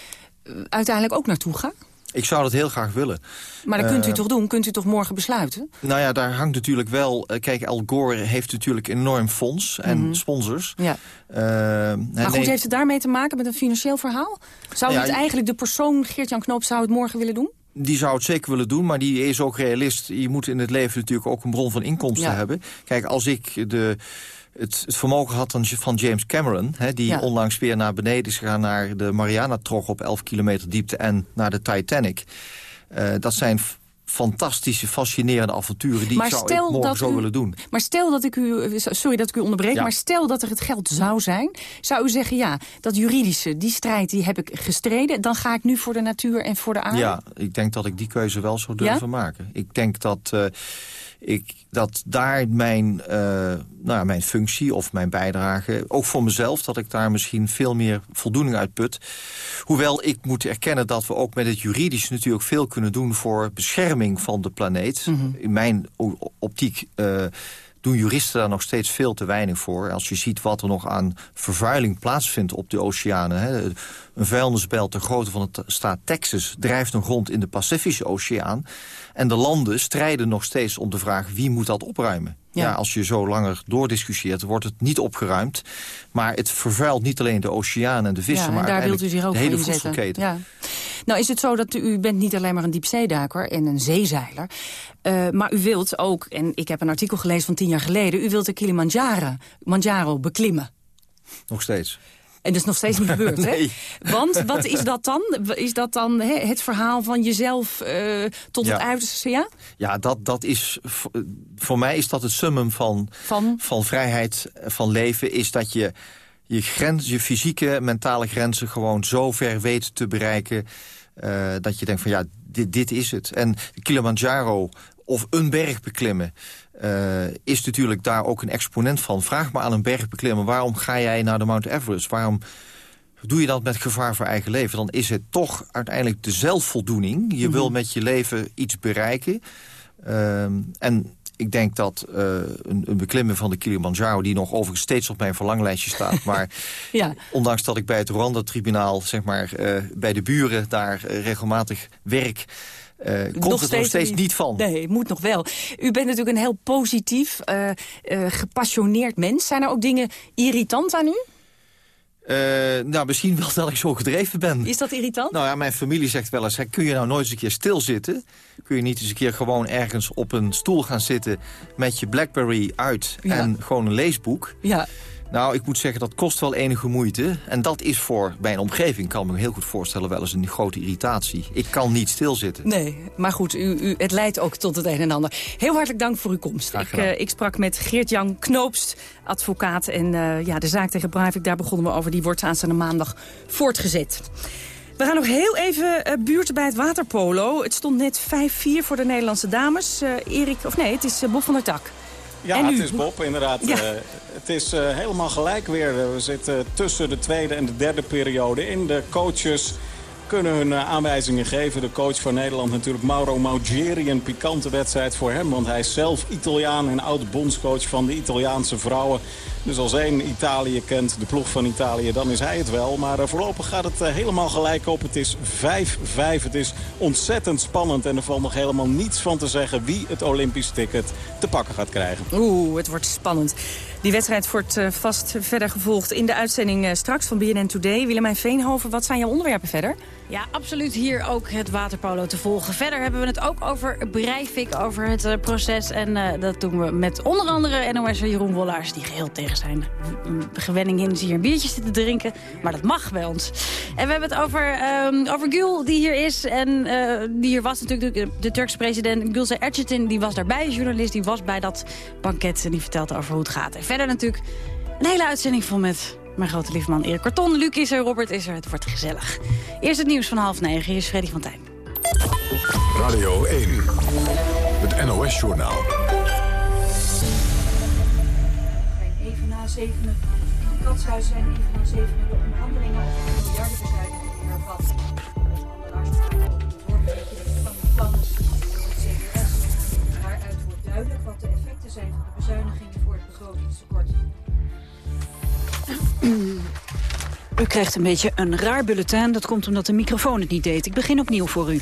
eh, uiteindelijk ook naartoe ga? Ik zou dat heel graag willen. Maar dat kunt u Eh, toch doen? Kunt u toch morgen besluiten? Nou ja, daar hangt natuurlijk wel... eh, kijk, Al Gore heeft natuurlijk enorm fonds en Mhm. sponsors. Ja. Maar goed, neemt- heeft het daarmee te maken met een financieel verhaal? Zou Ja, het eigenlijk de persoon, Geert-Jan Knoop, zou het morgen willen doen? Die zou het zeker willen doen, maar die is ook realist. Je moet in het leven natuurlijk ook een bron van inkomsten Ja. hebben. Kijk, als ik de, het, het vermogen had van- James Cameron... Hè, die Ja. onlangs weer naar beneden is gegaan naar de Mariana-trog... op 11 kilometer diepte en naar de Titanic. Eh, dat zijn fantastische, fascinerende avonturen... die Maar zou ik stel morgen dat zo u- willen doen. Maar stel dat ik u, sorry dat ik u onderbreek, Ja. maar stel dat er het geld zou zijn, zou u zeggen ja, dat juridische, die strijd die heb ik gestreden, dan ga ik nu voor de natuur en voor de aarde? Ja, ik denk dat ik die keuze wel zou durven Ja? maken. Ik denk dat, eh, ik, dat daar mijn, eh, nou, ja, mijn functie of mijn bijdrage... ook voor mezelf, dat ik daar misschien veel meer voldoening uit put. Hoewel ik moet erkennen dat we ook met het juridisch natuurlijk veel kunnen doen... voor bescherming van de planeet. In mijn optiek... eh, doen juristen daar nog steeds veel te weinig voor. Als je ziet wat er nog aan vervuiling plaatsvindt op de oceanen. Hè. Een vuilnisbelt ter grootte van de staat Texas drijft nog rond in de Pacifische Oceaan. En de landen strijden nog steeds om de vraag wie moet dat opruimen. Ja. Ja. als je zo langer doordiscussieert, wordt het niet opgeruimd. Maar het vervuilt niet alleen de oceaan en de vissen... Ja, en maar daar wilt u zich ook de hele voedselketen. Ja. Nou is het zo dat u, bent niet alleen maar een diepzeeduiker en een zeezeiler. eh, maar u wilt ook, en ik heb een artikel gelezen van tien jaar geleden... u wilt de Kilimanjaro Manjaro beklimmen. Nog steeds. En dat is nog steeds niet gebeurd, Nee. hè? Want wat is dat dan? Is dat dan hè, het verhaal van jezelf eh, tot het uiterste? Ja? Ja, dat, dat is, voor mij is dat het summum van, van? vrijheid, van leven... is dat je je, grens, je fysieke, mentale grenzen gewoon zo ver weet te bereiken... eh, dat je denkt van ja, dit, dit is het. En Kilimanjaro of een berg beklimmen... eh, is natuurlijk daar ook een exponent van. Vraag maar aan een berg beklimmen, waarom ga jij naar de Mount Everest? Waarom doe je dat met gevaar voor eigen leven? Dan is het toch uiteindelijk de zelfvoldoening. Je wil met je leven iets bereiken. Ehm, en ik denk dat eh, een, een beklimmen van de Kilimanjaro... die nog overigens steeds op mijn verlanglijstje staat... maar Ja. ondanks dat ik bij het Rwanda-tribunaal... zeg maar, eh, bij de buren daar regelmatig werk... eh, komt het er nog steeds niet van. Nee, moet nog wel. U bent natuurlijk een heel positief, eh, eh, gepassioneerd mens. Zijn er ook dingen irritant aan u? Uh, nou, misschien wel dat ik zo gedreven ben. Is dat irritant? Nou ja, mijn familie zegt wel eens... kun je nou nooit eens een keer stilzitten? Kun je niet eens een keer gewoon ergens op een stoel gaan zitten... met je Blackberry uit en gewoon een leesboek? Ja. Nou, ik moet zeggen, dat kost wel enige moeite. En dat is voor mijn omgeving, kan me heel goed voorstellen... wel eens een grote irritatie. Ik kan niet stilzitten. Nee, maar goed, u, u, het leidt ook tot het een en ander. Heel hartelijk dank voor uw komst. Ik, uh, ik, sprak met Geert-Jan Knoopst, advocaat. En uh, ja, de zaak tegen Breivik, daar begonnen we over. Die wordt aanstaande maandag voortgezet. We gaan nog heel even uh, buurten bij het waterpolo. Het stond net 5-4 voor de Nederlandse dames. Erik, of nee, het is Bob van der Tak. Ja, het is Bob, inderdaad. Ja. Uh, het is uh, helemaal gelijk weer. We zitten tussen de tweede en de derde periode in. De coaches kunnen hun uh, aanwijzingen geven. De coach van Nederland natuurlijk, Mauro Maugeri. Een pikante wedstrijd voor hem, want hij is zelf Italiaan... en oud-bondscoach van de Italiaanse vrouwen. Dus als één Italië kent, de ploeg van Italië, dan is hij het wel. Maar uh, voorlopig gaat het uh, helemaal gelijk op. Het is 5-5. Het is ontzettend spannend. En er valt nog helemaal niets van te zeggen wie het Olympisch ticket te pakken gaat krijgen. Oeh, het wordt spannend. Die wedstrijd wordt uh, vast verder gevolgd in de uitzending straks van BNN Today. Willemijn Veenhoven, wat zijn jouw onderwerpen verder? Ja, absoluut hier ook het waterpolo te volgen. Verder hebben we het ook over Breivik, over het uh, proces. En uh, dat doen we met onder andere NOS'er Jeroen Wollaars... die geheel tegen zijn gewenning in hier een biertje zitten drinken. Maar dat mag bij ons. En we hebben het over, um, over Gül, die hier is. En uh, die hier was natuurlijk de, de Turkse president Gülse Erçetin. Die was daarbij, journalist. Die was bij dat banket en die vertelde over hoe het gaat. En verder natuurlijk een hele uitzending vol met mijn grote liefman Erik Karton. Luc is er, Robert is er. Het wordt gezellig. Eerst het nieuws van half negen. Hier is Freddy van Tijn. Radio 1. Het NOS-journaal. Even na zevenen. In het katshuis zijn even na zevenen de onderhandelingen over de miljardenbezuiniging hervat. Onderhandelaars praten over de doorberekening van de plannen voor het CBS. Daaruit wordt duidelijk wat de effecten zijn van de bezuinigingen voor het begrotingstekort. U krijgt een beetje een raar bulletin. Dat komt omdat de microfoon het niet deed. Ik begin opnieuw voor u.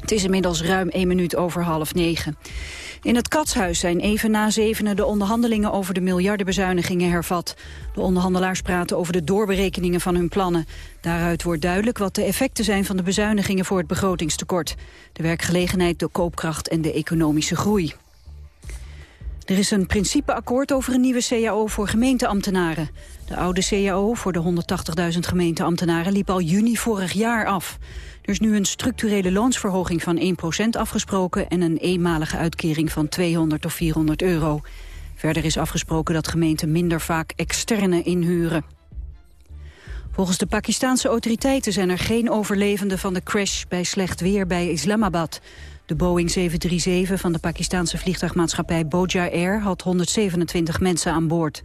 Het is inmiddels ruim één minuut over half negen. In het Katshuis zijn even na zevenen de onderhandelingen over de miljardenbezuinigingen hervat. De onderhandelaars praten over de doorberekeningen van hun plannen. Daaruit wordt duidelijk wat de effecten zijn van de bezuinigingen voor het begrotingstekort. De werkgelegenheid, de koopkracht en de economische groei. Er is een principeakkoord over een nieuwe CAO voor gemeenteambtenaren. De oude CAO voor de 180.000 gemeenteambtenaren liep al juni vorig jaar af. Er is nu een structurele loonsverhoging van 1% afgesproken... en een eenmalige uitkering van 200 of 400 euro. Verder is afgesproken dat gemeenten minder vaak externe inhuren. Volgens de Pakistanse autoriteiten zijn er geen overlevenden van de crash bij slecht weer bij Islamabad. De Boeing 737 van de Pakistanse vliegtuigmaatschappij Boja Air had 127 mensen aan boord.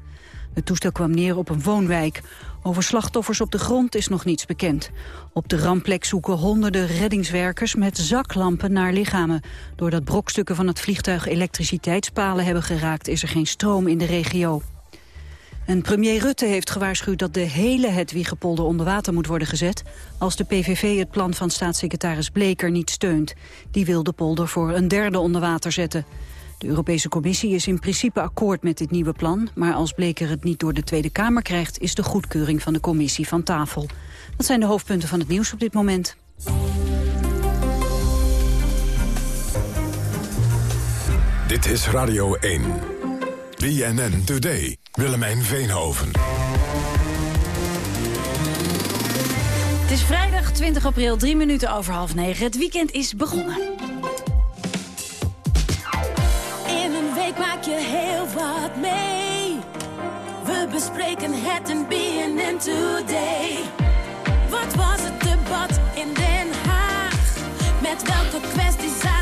Het toestel kwam neer op een woonwijk. Over slachtoffers op de grond is nog niets bekend. Op de rampplek zoeken honderden reddingswerkers met zaklampen naar lichamen. Doordat brokstukken van het vliegtuig elektriciteitspalen hebben geraakt... is er geen stroom in de regio. En premier Rutte heeft gewaarschuwd dat de hele Hedwiggepolder onder water moet worden gezet... als de PVV het plan van staatssecretaris Bleker niet steunt. Die wil de polder voor een derde onder water zetten. De Europese Commissie is in principe akkoord met dit nieuwe plan... maar als Bleker het niet door de Tweede Kamer krijgt... is de goedkeuring van de Commissie van tafel. Dat zijn de hoofdpunten van het nieuws op dit moment. Dit is Radio 1. BNN Today. Willemijn Veenhoven. Het is vrijdag 20 april, drie minuten over half negen. Het weekend is begonnen. In een week maak je heel wat mee. We bespreken het in BNN Today. Wat was het debat in Den Haag? Met welke kwesties zaten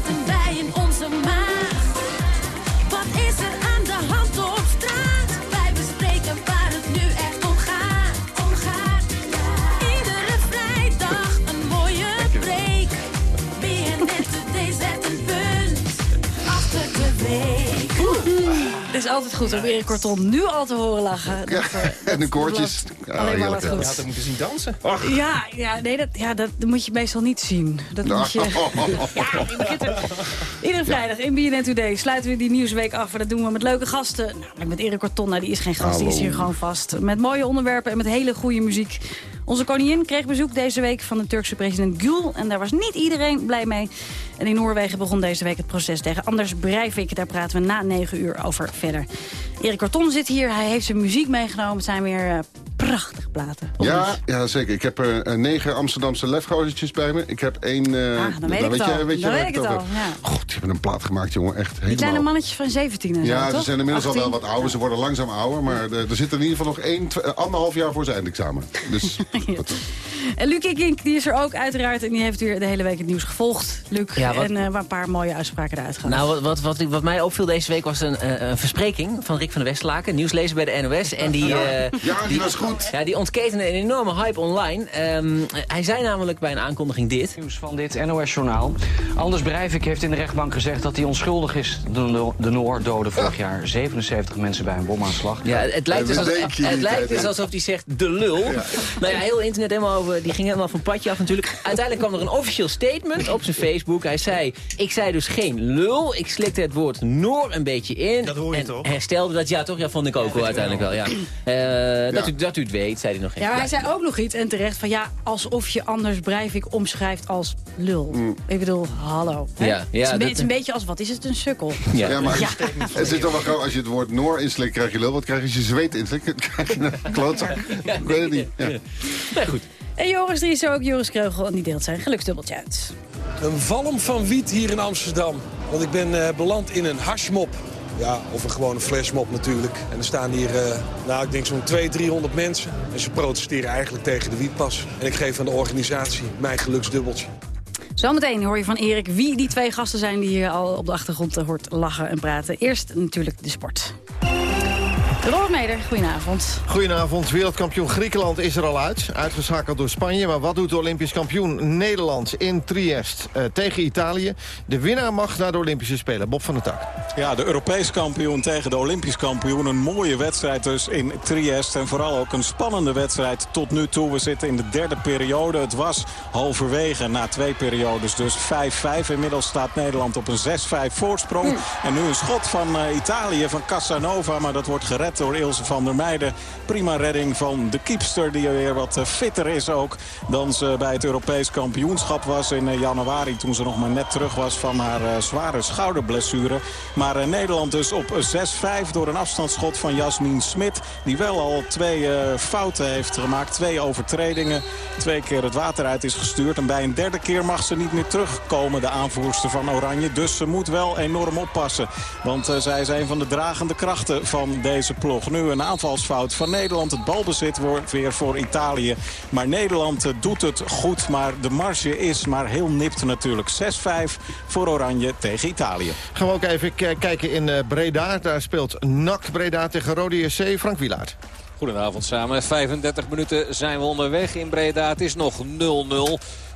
is altijd goed om Erik Korton nu al te horen lachen. Dat, uh, en de koortjes. alleen maar wat goed. Je had hem moeten zien dansen. Ja, ja, nee, dat, ja, dat moet je meestal niet zien. Dat moet je... ja, er... Iedere vrijdag in BNN Today sluiten we die nieuwsweek af. En dat doen we met leuke gasten. Nou, met Erik Korton, nou, die is geen gast, die is hier gewoon vast. Met mooie onderwerpen en met hele goede muziek. Onze koningin kreeg bezoek deze week van de Turkse president Gül. En daar was niet iedereen blij mee. En in Noorwegen begon deze week het proces tegen Anders Breivik. Daar praten we na negen uur over verder. Erik Korton zit hier. Hij heeft zijn muziek meegenomen. Het zijn weer uh, prachtige platen. Ja, ja, zeker. Ik heb uh, negen Amsterdamse lefgodertjes bij me. Ik heb één... Uh, ah, dan weet ik het al. Weet je, dan weet ik het al, ja. God, die hebben een plaat gemaakt, jongen. Echt helemaal... Die kleine mannetjes van 17 en Ja, zo, ze zijn inmiddels 18? al wel wat ouder. Ze worden langzaam ouder. Maar er zit in ieder geval nog één, twee, anderhalf jaar voor zijn eindexamen. Dus... En Luc Ikink, die is er ook uiteraard. En die heeft weer de hele week het nieuws gevolgd. Luc, ja, wat... en uh, waar een paar mooie uitspraken eruit gaan. Nou, wat, wat, wat, wat, mij opviel deze week was een, uh, een verspreking van Rick van der Westlaken. Nieuwslezer bij de NOS. En die, ja. Ja, die, die was goed. Ja, die ontketende een enorme hype online. Um, hij zei namelijk bij een aankondiging dit. Nieuws van dit NOS-journaal. Anders Breivik heeft in de rechtbank gezegd dat hij onschuldig is. De, de Noor doden vorig jaar 77 mensen bij een bomaanslag. Ja, het lijkt dus, als, het lijkt dus alsof hij zegt de lul. Ja. Nou ja, heel internet helemaal over, die ging helemaal van padje af natuurlijk. Uiteindelijk kwam er een officieel statement op zijn Facebook. Hij zei, ik zei dus geen lul. Ik slikte het woord Noor een beetje in. Dat hoor je en toch? herstelde dat. Ja, toch? Ja, vond ik ook wel uiteindelijk wel. Ja. Uh, dat, u, dat u het weet, zei hij nog. Ja, maar hij zei ook nog iets en terecht van ja, alsof je anders Breivik omschrijft als lul. Mm. Ik bedoel, hallo. Hè? Ja, ja, het, is een, het is een beetje als, wat is het, een sukkel? Ja, ja maar ja. het is toch wel gauw, als je het woord Noor inslikt, krijg je lul. Wat krijg je als je zweet inslikt? krijg je een klootzak. Ik weet het niet. Ja. Nee, goed. En Joris, die is ook, Joris Kreugel, en die deelt zijn geluksdubbeltje uit. Een valm van wiet hier in Amsterdam. Want ik ben uh, beland in een hashmop. Ja, of een gewone flashmob natuurlijk. En er staan hier, uh, nou ik denk zo'n 200, 300 mensen. En ze protesteren eigenlijk tegen de wietpas. En ik geef aan de organisatie mijn geluksdubbeltje. Zometeen hoor je van Erik wie die twee gasten zijn... die hier al op de achtergrond hoort lachen en praten. Eerst natuurlijk de sport. Robert Meder, goedenavond. Goedenavond. Wereldkampioen Griekenland is er al uit. Uitgeschakeld door Spanje. Maar wat doet de Olympisch kampioen Nederland in Triest uh, tegen Italië? De winnaar mag naar de Olympische Spelen. Bob van der Tak. Ja, de Europees kampioen tegen de Olympisch kampioen. Een mooie wedstrijd dus in Triest. En vooral ook een spannende wedstrijd tot nu toe. We zitten in de derde periode. Het was halverwege na twee periodes dus 5-5. Inmiddels staat Nederland op een 6-5 voorsprong. En nu een schot van uh, Italië, van Casanova. Maar dat wordt gered door Ilse van der Meijden. Prima redding van de kiepster die weer wat fitter is ook dan ze bij het Europees kampioenschap was in januari. Toen ze nog maar net terug was van haar zware schouderblessure. Maar Nederland dus op 6-5 door een afstandsschot van Jasmin Smit. Die wel al twee fouten heeft gemaakt. Twee overtredingen. Twee keer het water uit is gestuurd. En bij een derde keer mag ze niet meer terugkomen, de aanvoerster van Oranje. Dus ze moet wel enorm oppassen. Want zij is een van de dragende krachten van deze ploeg. Nu een aanvalsfout van Nederland. Het balbezit wordt weer voor Italië. Maar Nederland doet het goed. Maar de marge is maar heel nipt natuurlijk. 6-5 voor Oranje tegen Italië. Gaan we ook even kijken in Breda. Daar speelt NAC Breda tegen Rode JC. Frank Wilaert. Goedenavond samen. 35 minuten zijn we onderweg in Breda. Het is nog 0-0.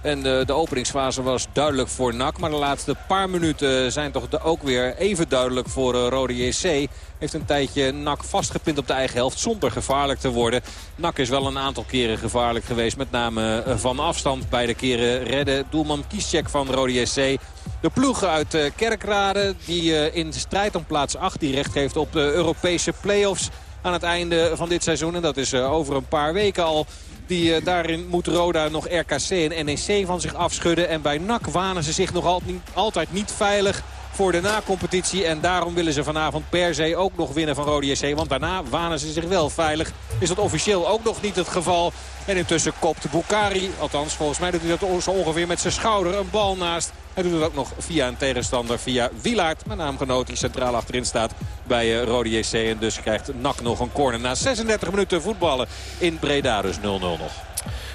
En de, de, openingsfase was duidelijk voor NAC. Maar de laatste paar minuten zijn toch ook weer even duidelijk voor uh, Rode JC. Heeft een tijdje NAC vastgepind op de eigen helft zonder gevaarlijk te worden. NAC is wel een aantal keren gevaarlijk geweest. Met name uh, van afstand. Beide keren redden. Doelman Kieschek van Rode JC. De ploeg uit Kerkrade die in strijd om plaats 8 die recht heeft op de Europese play-offs aan het einde van dit seizoen. En dat is over een paar weken al. Die, uh, daarin moet Roda nog RKC en NEC van zich afschudden. En bij NAC wanen ze zich nog altijd niet, altijd niet veilig voor de na-competitie. En daarom willen ze vanavond per se ook nog winnen van Rode JC. Want daarna wanen ze zich wel veilig. Is dat officieel ook nog niet het geval. En intussen kopt Bukari, althans volgens mij doet hij dat zo ongeveer met zijn schouder, een bal naast. Hij doet het ook nog via een tegenstander, via Wilaert. Mijn naamgenoot die centraal achterin staat bij uh, Rode JC. En dus krijgt NAC nog een corner na 36 minuten voetballen in Breda. Dus 0-0 nog.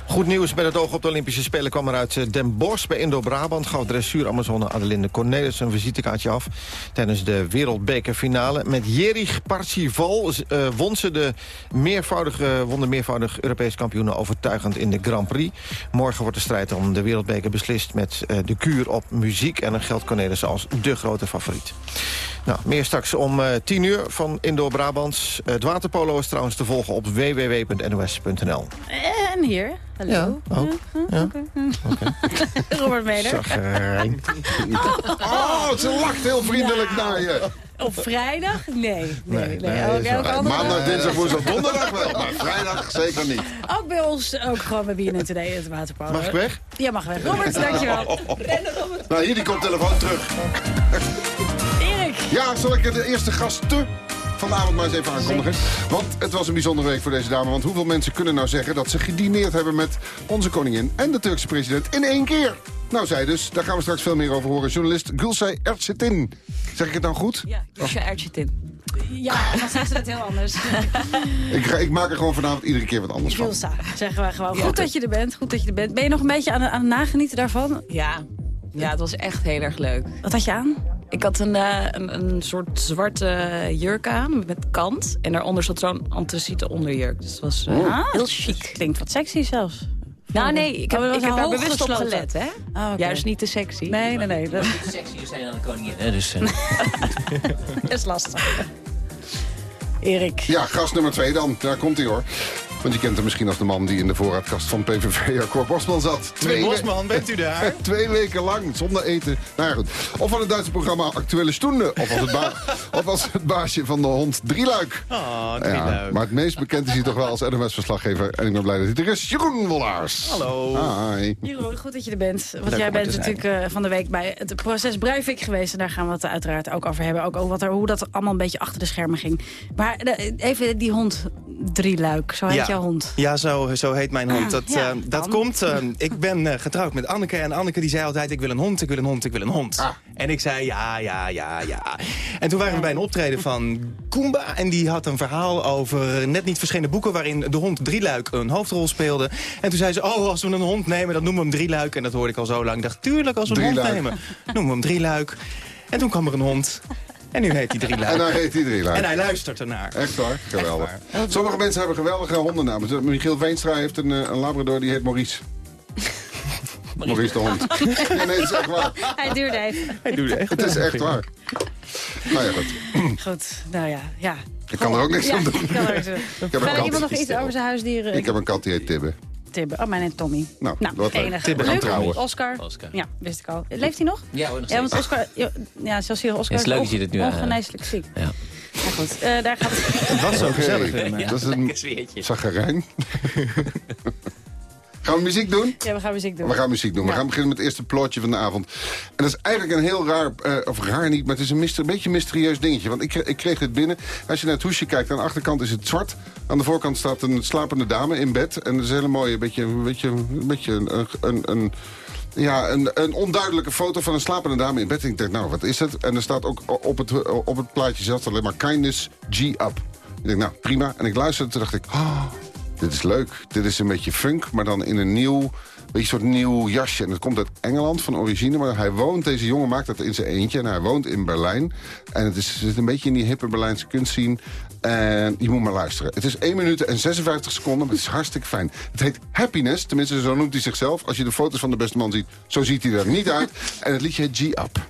Goed nieuws met het oog op de Olympische Spelen kwam er uit eh, Den Bosch. Bij Indo-Brabant gaf dressuur-Amazone Adelinde Cornelis een visitekaartje af... tijdens de wereldbekerfinale. Met Jerich Parsival uh, won ze de meervoudige, won de meervoudig Europees kampioenen overtuigend in de Grand Prix. Morgen wordt de strijd om de wereldbeker beslist met de kuur op muziek... en dan geldt Cornelis als de grote favoriet. Nou, meer straks om uh, 10 uur van Indo-Brabants. Het waterpolo is trouwens te volgen op www.nos.nl. En hier. Hallo. Ja, ook. Ja. Okay. Okay. Robert Meder. Zagrijn. Oh, ze lacht heel vriendelijk naar je. Op vrijdag? Nee. Nee, nee. nee, Maandag, dinsdag, woensdag, donderdag wel. Maar vrijdag zeker niet. Ook bij ons, ook gewoon bij BNN Today, het waterpolo. Mag ik weg? Ja, mag weg. Robert, dankjewel. Rennen, Robert. Nou, hier die komt telefoon terug. Erik. Ja, zal ik de eerste gast te vanavond maar eens even aankondigen. Want het was een bijzondere week voor deze dame. Want hoeveel mensen kunnen nou zeggen dat ze gedineerd hebben met onze koningin en de Turkse president in één keer? Nou, zij dus. Daar gaan we straks veel meer over horen. Journalist Gülsay Erçetin. Zeg ik het nou goed? Ja, Gülsay Erçetin. Ja, dan zeggen ze het heel anders. ik, ga, ik maak er gewoon vanavond iedere keer wat anders van. Gülsay, zeggen we gewoon. Goed dat je er bent, goed dat je er bent. Ben je nog een beetje aan, aan het nagenieten daarvan? Ja. ja, het was echt heel erg leuk. Wat had je aan? Ik had een, uh, een, een, soort zwarte jurk aan met kant. En daaronder zat zo'n antraciete onderjurk. Dus het was uh, ah, heel chic. Klinkt wat sexy zelfs. Nou nee, ik heb, ik heb daar bewust op gelet. Hè? Oh, okay. Juist niet te sexy. Nee, nee, nee. Dat... Niet te sexy zijn aan de koningin. Hè? Dus, uh... dat is lastig. Erik. Ja, gast nummer twee dan. Daar komt hij hoor. Want je kent hem misschien als de man die in de voorraadkast van PVV Cor Bosman zat. Twee Bosman, bent u daar? Twee weken lang, zonder eten. Nou ja, goed. Of van het Duitse programma Actuele Stoende. Of als het, ba of als het baasje van de hond Drieluik. Oh, Drieluik. Ja, maar het meest bekend is hij toch wel als NMS-verslaggever. En ik ben blij dat hij er is. Jeroen Wollaars. Hallo. Hi. Jeroen, goed dat je er bent. Want Leuk jij bent natuurlijk uh, van de week bij het proces Breivik geweest. En daar gaan we het uiteraard ook over hebben. Ook over wat er, hoe dat allemaal een beetje achter de schermen ging. Maar uh, even die hond Drieluik. Zo heet ja. jouw hond. Ja, zo, zo heet mijn hond. Dat, ja, uh, dat komt, uh, ik ben uh, getrouwd met Anneke. En Anneke die zei altijd, ik wil een hond, ik wil een hond, ik wil een hond. Ah. En ik zei, ja, ja, ja, ja. En toen waren we bij een optreden van Koomba. En die had een verhaal over net niet verschenen boeken... waarin de hond Drieluik een hoofdrol speelde. En toen zei ze, oh, als we een hond nemen, dan noemen we hem Drieluik. En dat hoorde ik al zo lang. Ik dacht, tuurlijk, als we een Drieluik. hond nemen, noemen we hem Drieluik. En toen kwam er een hond... En nu heet hij Drieluik. En hij heet hij Drieluik. En hij luistert ernaar. Echt waar? Geweldig. Echt waar. Sommige mensen hebben geweldige hondennamen. Michiel Veenstra heeft een, een labrador die heet Maurice. Maurice de hond. Ja, nee, dat is echt waar. Hij duurde even. Hij duurde echt. Het is echt waar. Nou ja, goed. Goed, nou ja, ja. Ik kan er ook niks ja, aan doen. Ik kan er niks aan doen. Iemand nog iets over zijn huisdieren? Ik heb een kat die heet Tibbe. Tibbe. Oh, mijn heet Tommy. Nou, nou wat leuk. enig. Tibbe gaan Leuk. trouwen. Oscar. Oscar. Ja, wist ik al. Leeft hij nog? Ja, hoor, nog Ja, want. Oscar... Ja, ja zoals hier, Oscar Het is leuk dat je dit nu, eh, ongeneeslijk ziek. Ja. Maar goed, uh, daar gaat het... Het was zo gezellig. Willem. Dat is een sfeertje. Gaan we muziek doen? Ja, we gaan muziek doen. We gaan muziek doen. We gaan beginnen met het eerste plotje van de avond. En dat is eigenlijk een heel raar, eh, of raar niet, maar het is een, myster- een beetje een mysterieus dingetje. Want ik, ik kreeg dit binnen. Als je naar het hoesje kijkt, aan de achterkant is het zwart. Aan de voorkant staat een slapende dame in bed. En dat is een hele mooie, beetje, een beetje, een, beetje een, een, een, ja, een, een onduidelijke foto van een slapende dame in bed. En ik denk, nou, wat is het? En er staat ook op het, op het plaatje zelf alleen maar kindness G-up. Ik denk, nou, prima. En ik luisterde, toen dacht ik, oh, dit is leuk. Dit is een beetje funk, maar dan in een nieuw, beetje soort nieuw jasje. En het komt uit Engeland van origine, maar hij woont, deze jongen maakt dat in zijn eentje. En hij woont in Berlijn. En het is, zit een beetje in die hippe Berlijnse kunstscene. En je moet maar luisteren. Het is 1 minuut en 56 seconden, maar het is hartstikke fijn. Het heet Happiness, tenminste zo noemt hij zichzelf. Als je de foto's van de beste man ziet, zo ziet hij er niet uit. En het liedje heet G-Up.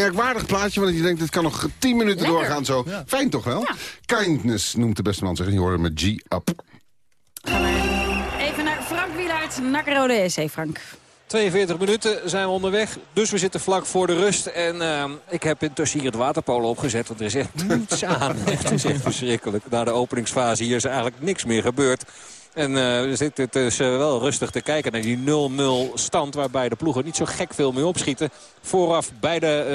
Merkwaardig plaatje, want je denkt, het kan nog 10 minuten doorgaan zo. Fijn toch wel? Kindness noemt de beste man zich je hoort hem met G-Up. Even naar Frank Wielaert, Nakkerode SC, Frank. 42 minuten zijn we onderweg, dus we zitten vlak voor de rust. En uh, ik heb intussen hier het waterpolo opgezet, want er is echt niets aan. Het is echt verschrikkelijk. Na de openingsfase hier is er eigenlijk niks meer gebeurd. En we zitten dus uh, wel rustig te kijken naar die 0-0 stand... waarbij de ploegen niet zo gek veel mee opschieten. Vooraf beide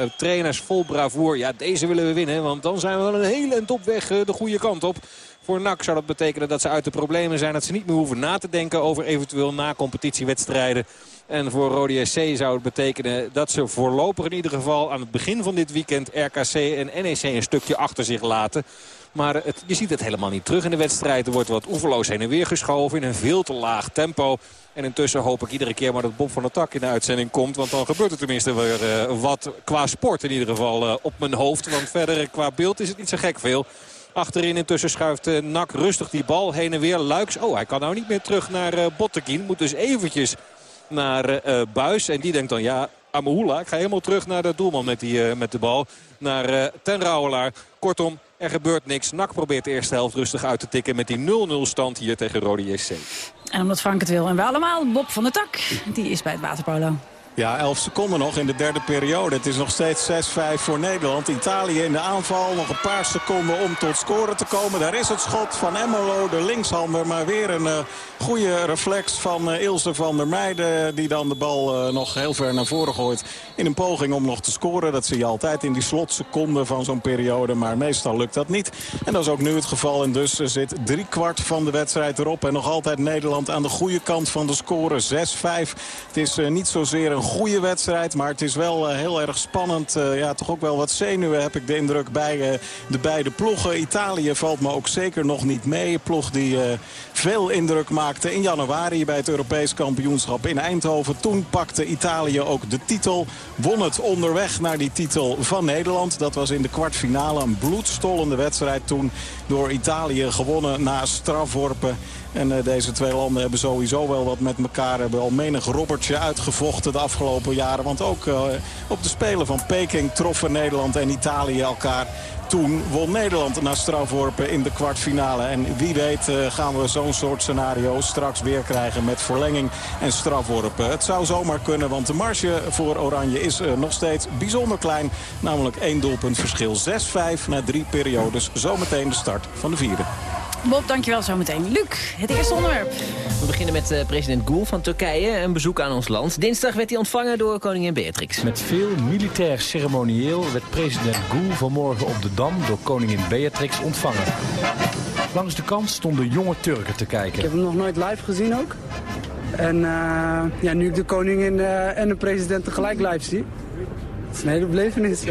uh, trainers vol bravoer. Ja, deze willen we winnen, want dan zijn we wel een hele op weg de goede kant op. Voor NAC zou dat betekenen dat ze uit de problemen zijn. Dat ze niet meer hoeven na te denken over eventueel na-competitiewedstrijden. En voor Rode SC zou het betekenen dat ze voorlopig in ieder geval... aan het begin van dit weekend RKC en NEC een stukje achter zich laten. Maar het, je ziet het helemaal niet terug in de wedstrijd. Er wordt wat oeverloos heen en weer geschoven in een veel te laag tempo. En intussen hoop ik iedere keer maar dat Bob van der Tak in de uitzending komt. Want dan gebeurt er tenminste weer uh, wat qua sport in ieder geval uh, op mijn hoofd. Want verder qua beeld is het niet zo gek veel. Achterin intussen schuift Nak rustig die bal heen en weer. Luiks, oh hij kan nou niet meer terug naar Bottekin. Moet dus eventjes naar Buis. En die denkt dan ja, Amahula. Ik ga helemaal terug naar de doelman met, die, met de bal. Naar uh, Ten Rouwelaar. Kortom, er gebeurt niks. Nak probeert de eerste helft rustig uit te tikken met die 0-0 stand hier tegen Rode JC. En omdat Frank het wil en we allemaal, Bob van der Tak, die is bij het waterpolo. Ja, 11 seconden nog in de derde periode. Het is nog steeds 6-5 voor Nederland. Italië in de aanval. Nog een paar seconden om tot scoren te komen. Daar is het schot van Emmelo, de linkshander. Maar weer een uh, goede reflex van uh, Ilse van der Meijden. Die dan de bal uh, nog heel ver naar voren gooit. In een poging om nog te scoren. Dat zie je altijd in die slotseconden van zo'n periode. Maar meestal lukt dat niet. En dat is ook nu het geval. En dus zit drie kwart van de wedstrijd erop. En nog altijd Nederland aan de goede kant van de score. 6-5. Het is niet zozeer een goede wedstrijd. Maar het is wel uh, heel erg spannend. Uh, ja, toch ook wel wat zenuwen heb ik de indruk bij uh, de beide ploegen. Italië valt me ook zeker nog niet mee. Een ploeg die veel indruk maakte in januari bij het Europees kampioenschap in Eindhoven. Toen pakte Italië ook de titel. Won het onderweg naar die titel van Nederland. Dat was in de kwartfinale een bloedstollende wedstrijd toen door Italië gewonnen na strafworpen. En uh, deze twee landen hebben sowieso wel wat met elkaar. Hebben al menig robbertje uitgevochten de afgelopen jaren. Want ook uh, op de Spelen van Peking troffen Nederland en Italië elkaar. Toen won Nederland na strafworpen in de kwartfinale. En wie weet uh, gaan we zo'n soort scenario straks weer krijgen met verlenging en strafworpen. Het zou zomaar kunnen, want de marge voor Oranje is nog steeds bijzonder klein. Namelijk één doelpunt verschil. 6-5 na drie periodes. Zometeen de start van de vierde. Bob, dankjewel zometeen. Luc, het eerste onderwerp. We beginnen met uh, president Gül van Turkije, een bezoek aan ons land. Dinsdag werd hij ontvangen door koningin Beatrix. Met veel militair ceremonieel werd president Gül vanmorgen op de Dam door koningin Beatrix ontvangen. Langs de kant stonden jonge Turken te kijken. Ik heb hem nog nooit live gezien ook. En uh, ja, nu ik de koningin uh, en de president tegelijk live zie... Het is een hele belevenis.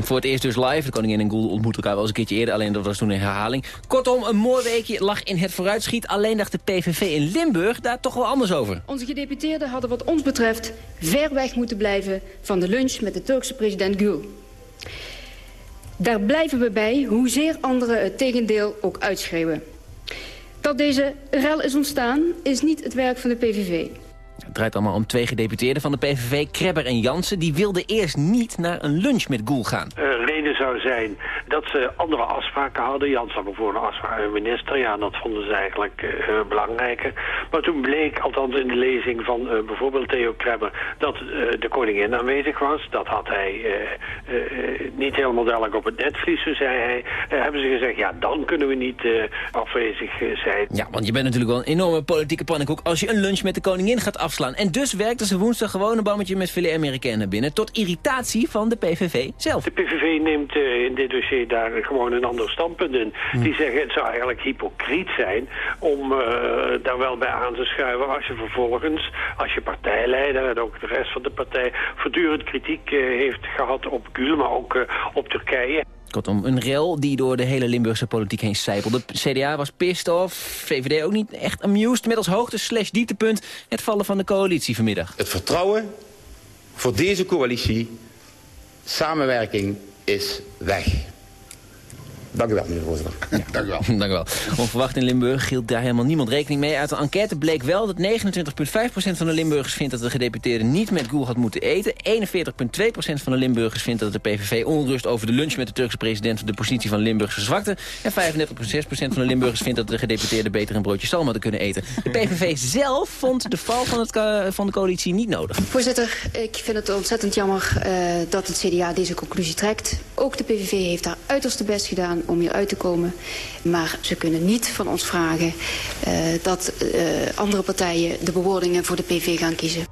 Voor het eerst dus live. De koningin en Gül ontmoeten elkaar wel eens een keertje eerder. Alleen dat was toen een herhaling. Kortom, een mooi weekje lag in het vooruitschiet. Alleen dacht de PVV in Limburg daar toch wel anders over. Onze gedeputeerden hadden wat ons betreft ver weg moeten blijven... van de lunch met de Turkse president Gül. Daar blijven we bij, hoezeer anderen het tegendeel ook uitschreeuwen. Dat deze rel is ontstaan, is niet het werk van de PVV. Het draait allemaal om twee gedeputeerden van de PVV, Krebber en Jansen. Die wilden eerst niet naar een lunch met Gül gaan. Uh, reden zou zijn dat ze andere afspraken hadden. Jansen had bijvoorbeeld een afspraak met de minister. Ja, dat vonden ze eigenlijk uh, belangrijker. Maar toen bleek, althans in de lezing van uh, bijvoorbeeld Theo Krebber... dat de koningin aanwezig was. Dat had hij niet helemaal duidelijk op het netvlies, zo zei hij. hebben ze gezegd, ja, dan kunnen we niet afwezig zijn. Ja, want je bent natuurlijk wel een enorme politieke pannenkoek... als je een lunch met de koningin gaat afslaan. En dus werkte ze woensdag gewoon een bammetje met filet Amerikaan naar binnen... tot irritatie van de PVV zelf. De PVV neemt in dit dossier daar gewoon een ander standpunt in. Hm. Die zeggen het zou eigenlijk hypocriet zijn om uh, daar wel bij aan te schuiven... als je vervolgens, als je partijleider en ook de rest van de partij... voortdurend kritiek uh, heeft gehad op Gül, maar ook op Turkije. Kortom, een rel die door de hele Limburgse politiek heen sijpelde. CDA was pissed off, VVD ook niet echt amused... met als hoogte slash dieptepunt het vallen van de coalitie vanmiddag. Het vertrouwen voor deze coalitie, samenwerking, is weg. Dank u wel, meneer de voorzitter. Dank u wel. Dank u wel. Onverwacht in Limburg hield daar helemaal niemand rekening mee. Uit een enquête bleek wel dat 29,5% van de Limburgers vindt... dat de gedeputeerde niet met Gül had moeten eten. 41,2% van de Limburgers vindt dat de PVV onrust over de lunch... met de Turkse president de positie van Limburg verzwakte. En 35,6% van de Limburgers vindt dat de gedeputeerde... beter een broodje salm hadden kunnen eten. De PVV zelf vond de val van, het, van de coalitie niet nodig. Voorzitter, ik vind het ontzettend jammer uh, dat het CDA deze conclusie trekt. Ook de PVV heeft daar uiterste best gedaan om hier uit te komen. Maar ze kunnen niet van ons vragen uh, dat uh, andere partijen de bewoordingen voor de PV gaan kiezen.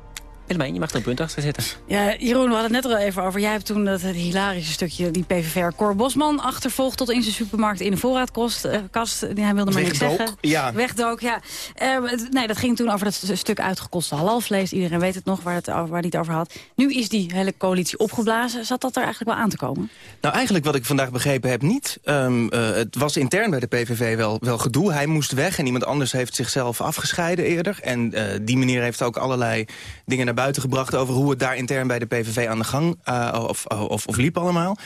Willemijn, je mag er een punt achter zetten. Ja, Jeroen, we hadden het net al even over. Jij hebt toen dat het hilarische stukje die PVV'er Cor Bosman achtervolgd... tot in zijn supermarkt in de voorraadkast. Uh, kast, hij wilde maar niks zeggen. Ja. Wegdook, ja. Uh, nee, dat ging toen over dat stuk uitgekoste halalvlees. Iedereen weet het nog waar, het over, waar hij het over had. Nu is die hele coalitie opgeblazen. Zat dat er eigenlijk wel aan te komen? Nou, eigenlijk wat ik vandaag begrepen heb niet. Um, uh, het was intern bij de PVV wel, wel gedoe. Hij moest weg en iemand anders heeft zichzelf afgescheiden eerder. En die meneer heeft ook allerlei dingen naar buiten gebracht... over hoe het daar intern bij de PVV aan de gang uh, of, of, of, liep allemaal.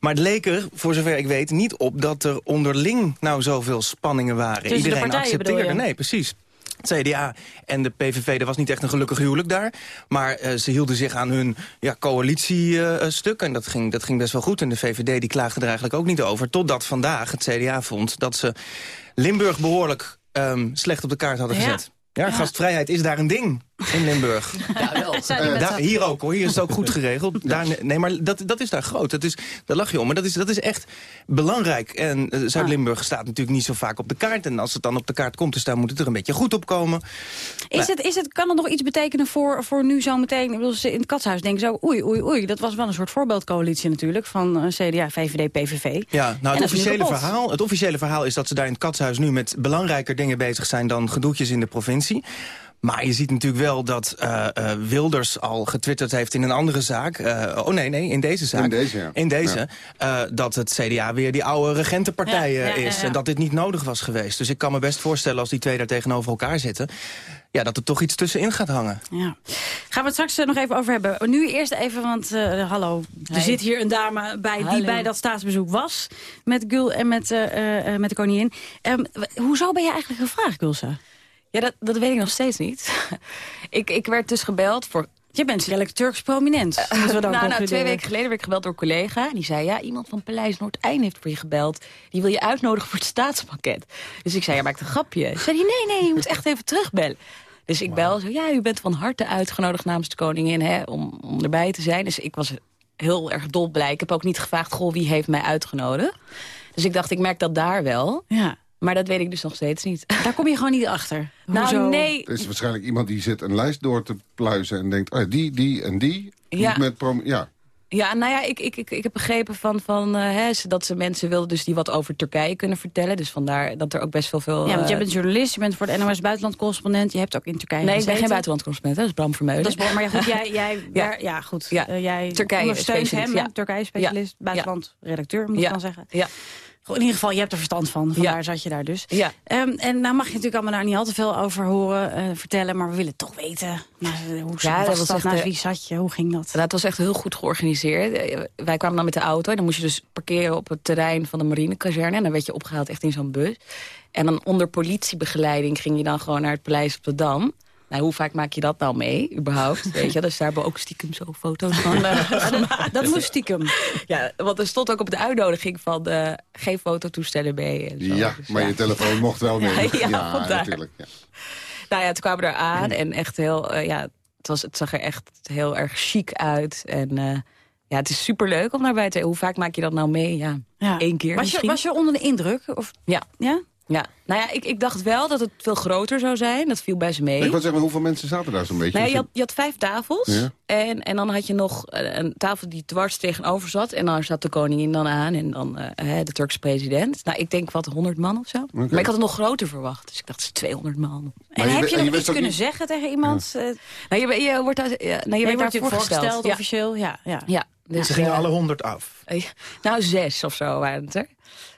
Maar het leek er, voor zover ik weet, niet op dat er onderling nou zoveel spanningen waren. Tussen Iedereen accepteerde. Nee, precies. Het CDA en de PVV, er was niet echt een gelukkig huwelijk daar. Maar uh, ze hielden zich aan hun ja, coalitiestuk. Uh, en dat ging, dat ging best wel goed. En de VVD die klaagde er eigenlijk ook niet over. Totdat vandaag het CDA vond dat ze Limburg behoorlijk um, slecht op de kaart hadden Ja. gezet. Ja, gastvrijheid is daar een ding in Limburg. Ja, wel. Uh, daar, hier ook hoor, hier is het ook goed geregeld. Daar, nee, maar dat, dat is daar groot. Dat is, daar lach je om. Maar dat is, dat is echt belangrijk. En uh, Zuid-Limburg staat natuurlijk niet zo vaak op de kaart. En als het dan op de kaart komt, dus daar moet het er een beetje goed op komen. Is het, is het, kan het nog iets betekenen voor, voor nu zo meteen? Ik bedoel, ze in het katshuis denken zo, oei, oei, oei. Dat was wel een soort voorbeeldcoalitie natuurlijk. Van uh, CDA, VVD, PVV. Ja, nou, het officiële, verhaal, het officiële verhaal is dat ze daar in het katshuis nu met belangrijker dingen bezig zijn dan gedoetjes in de provincie. Maar je ziet natuurlijk wel dat uh, uh, Wilders al getwitterd heeft in een andere zaak. Uh, oh nee, nee, in deze zaak. In deze, ja. In deze. Ja. dat het CDA weer die oude regentenpartij Ja, ja, ja, is. En dat dit niet nodig was geweest. Dus ik kan me best voorstellen als die twee daar tegenover elkaar zitten... Ja, dat er toch iets tussenin gaat hangen. Ja. Gaan we het straks eh, nog even over hebben. Nu eerst even, want uh, hallo, er zit hier een dame bij die bij dat staatsbezoek was. Met Gul en met, uh, uh, met de koningin. Um, hoezo ben je eigenlijk gevraagd, Gulsa? Ja, dat, dat weet ik nog steeds niet. ik, ik werd dus gebeld voor... Je bent redelijk Turks prominent. we dan nou, nou, twee weken geleden werd ik gebeld door een collega. Die zei, ja, iemand van Paleis Noordeinde heeft voor je gebeld. Die wil je uitnodigen voor het staatspakket. Dus ik zei, ja, maak een grapje. Zei hij, nee, nee, je moet echt even terugbellen. Dus ik bel zo, ja, u bent van harte uitgenodigd namens de koningin hè, om, om erbij te zijn. Dus ik was heel erg dolblij. Ik heb ook niet gevraagd, goh, wie heeft mij uitgenodigd? Dus ik dacht, ik merk dat daar wel. Ja. Maar dat weet ik dus nog steeds niet. Daar kom je gewoon niet achter. Nou, nee. Er is waarschijnlijk iemand die zit een lijst door te pluizen... en denkt, oh, die, die en die. Ja. Met prom ja. Ja, nou ja, ik, ik, ik, ik heb begrepen van, van, uh, hè, dat ze mensen wilden dus die wat over Turkije kunnen vertellen. Dus vandaar dat er ook best wel veel... Ja, want jij eh, bent journalist, je bent voor het NOS buitenlandcorrespondent. Je hebt ook in Turkije Nee, ik ben geen buitenlandcorrespondent, hè, dat is Bram Vermeulen. Dat is mooi, maar ja, goed, jij, jij, Ja. ja. ja, goed. Ja. Uh, jij Turkije ondersteunt specialist, hem, ja. Turkije-specialist, Ja. buitenland redacteur, moet ik dan zeggen. Ja. In ieder geval, je hebt er verstand van. Vandaar zat je daar dus. Ja. Ehm, en nou mag je natuurlijk allemaal daar niet al te veel over horen, eh, vertellen. Maar we willen toch weten. Eh, hoe Ja, was dat was Naast eh, wie zat je? Hoe ging dat? Dat was echt heel goed georganiseerd. Wij kwamen dan met de auto en dan moest je dus parkeren op het terrein van de marinekazerne. En dan werd je opgehaald echt in zo'n bus. En dan onder politiebegeleiding ging je dan gewoon naar het paleis op de Dam. Nou, hoe vaak maak je dat nou mee, überhaupt? Weet je, dus daar hebben we ook stiekem zo foto's van eh. Dat moest stiekem. Ja, want er stond ook op de uitnodiging van eh, geen fototoestellen mee. En zo. Ja, Dus maar ja. je telefoon mocht wel mee. Ja, natuurlijk. Ja. Nou ja, toen kwamen we daar aan en echt heel, eh, ja, het, was, het zag er echt heel erg chic uit. En eh, ja, het is superleuk om daarbij te Hoe vaak maak je dat nou mee? Ja, Ja. één keer Was je, misschien. was je onder de indruk? Of, Ja. ja? Ja, nou ja, ik, ik dacht wel dat het veel groter zou zijn. Dat viel bij ze mee. Ik wil zeggen, hoeveel mensen zaten daar zo'n beetje? Nou ja, je, had, je had vijf tafels. Ja. En, en dan had je nog eh, een tafel die dwars tegenover zat. En daar zat de koningin dan aan. En dan eh, hè, de Turkse president. Nou, ik denk wat 100 man of zo. Maar ik had het nog groter verwacht. Dus ik dacht, het is 200 man. En je heb je nog iets kunnen niet- zeggen tegen iemand? Eh, Nou, je, je wordt, ja, nou, je wordt daarvoor voorgesteld Ja. officieel. Ja, ja. Ja, dus, Ze gingen alle honderd af. nou, zes of zo waren het er.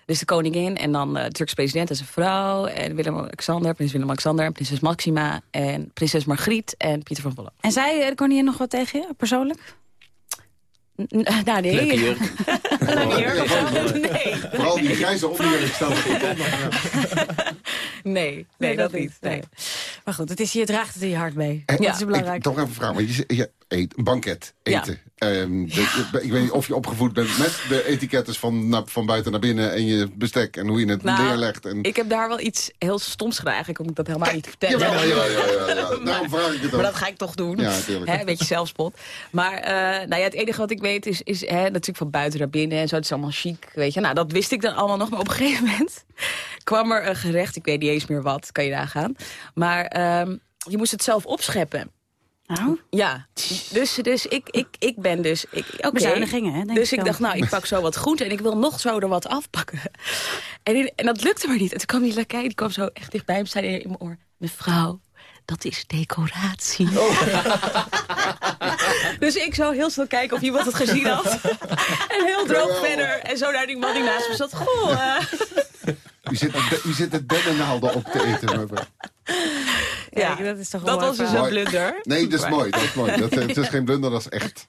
Dus de koningin en dan eh, de Turkse president en zijn vrouw... en Willem-Alexander, prins Willem-Alexander... en prinses Maxima en prinses Margriet en Pieter van Volle. En zei eh, de koningin nog wat tegen je, persoonlijk? Nou, nee. Leuke jurk. Leuke jurk. Nee. Vooral die grijze onderjurk staat er Nee, nee, dat niet. Nee. Maar goed, het is, je draagt het in je hart mee. Eh, dat is belangrijk. Ik, toch even vragen, want je, je eet, een banket eten. Ehm, de- ik weet niet of je opgevoed bent met de etiketten van, van buiten naar binnen... en je bestek en hoe je het Nou, neerlegt. En... Ik heb daar wel iets heel stoms gedaan. Eigenlijk om ik dat helemaal niet te vertellen. Jawel, ja, ja, ja, ja. Daarom vraag ik het ook. Maar dat ga ik toch doen. Ja, een beetje zelfspot. Maar eh, nou ja, het enige wat ik weet is, is hè, natuurlijk van buiten naar binnen. En zo, het is allemaal chic, weet je. Nou, dat wist ik dan allemaal nog. Maar op een gegeven moment kwam er een gerecht. Ik weet niet eens meer wat, kan je nagaan. Maar ehm, je moest het zelf opscheppen. Oh? Ja, dus, dus ik, ik, ik ben dus... Ik. Bezuinigingen, hè, denk Dus ik dacht, nou, ik pak zo wat groente en ik wil nog zo er wat afpakken. En, en dat lukte maar niet. En toen kwam die lakij, die kwam zo echt dichtbij me, zei in mijn oor... Mevrouw, dat is decoratie. dus ik zou heel snel kijken of iemand het gezien had. en heel droog verder. En zo naar die man die naast me zat. Goh, eh. U zit, u zit het dennennaalden op te eten. ja, dat is toch dat was dus een blunder. Nee, dat is mooi. Dat is mooi. Dat, het is geen blunder, dat is echt.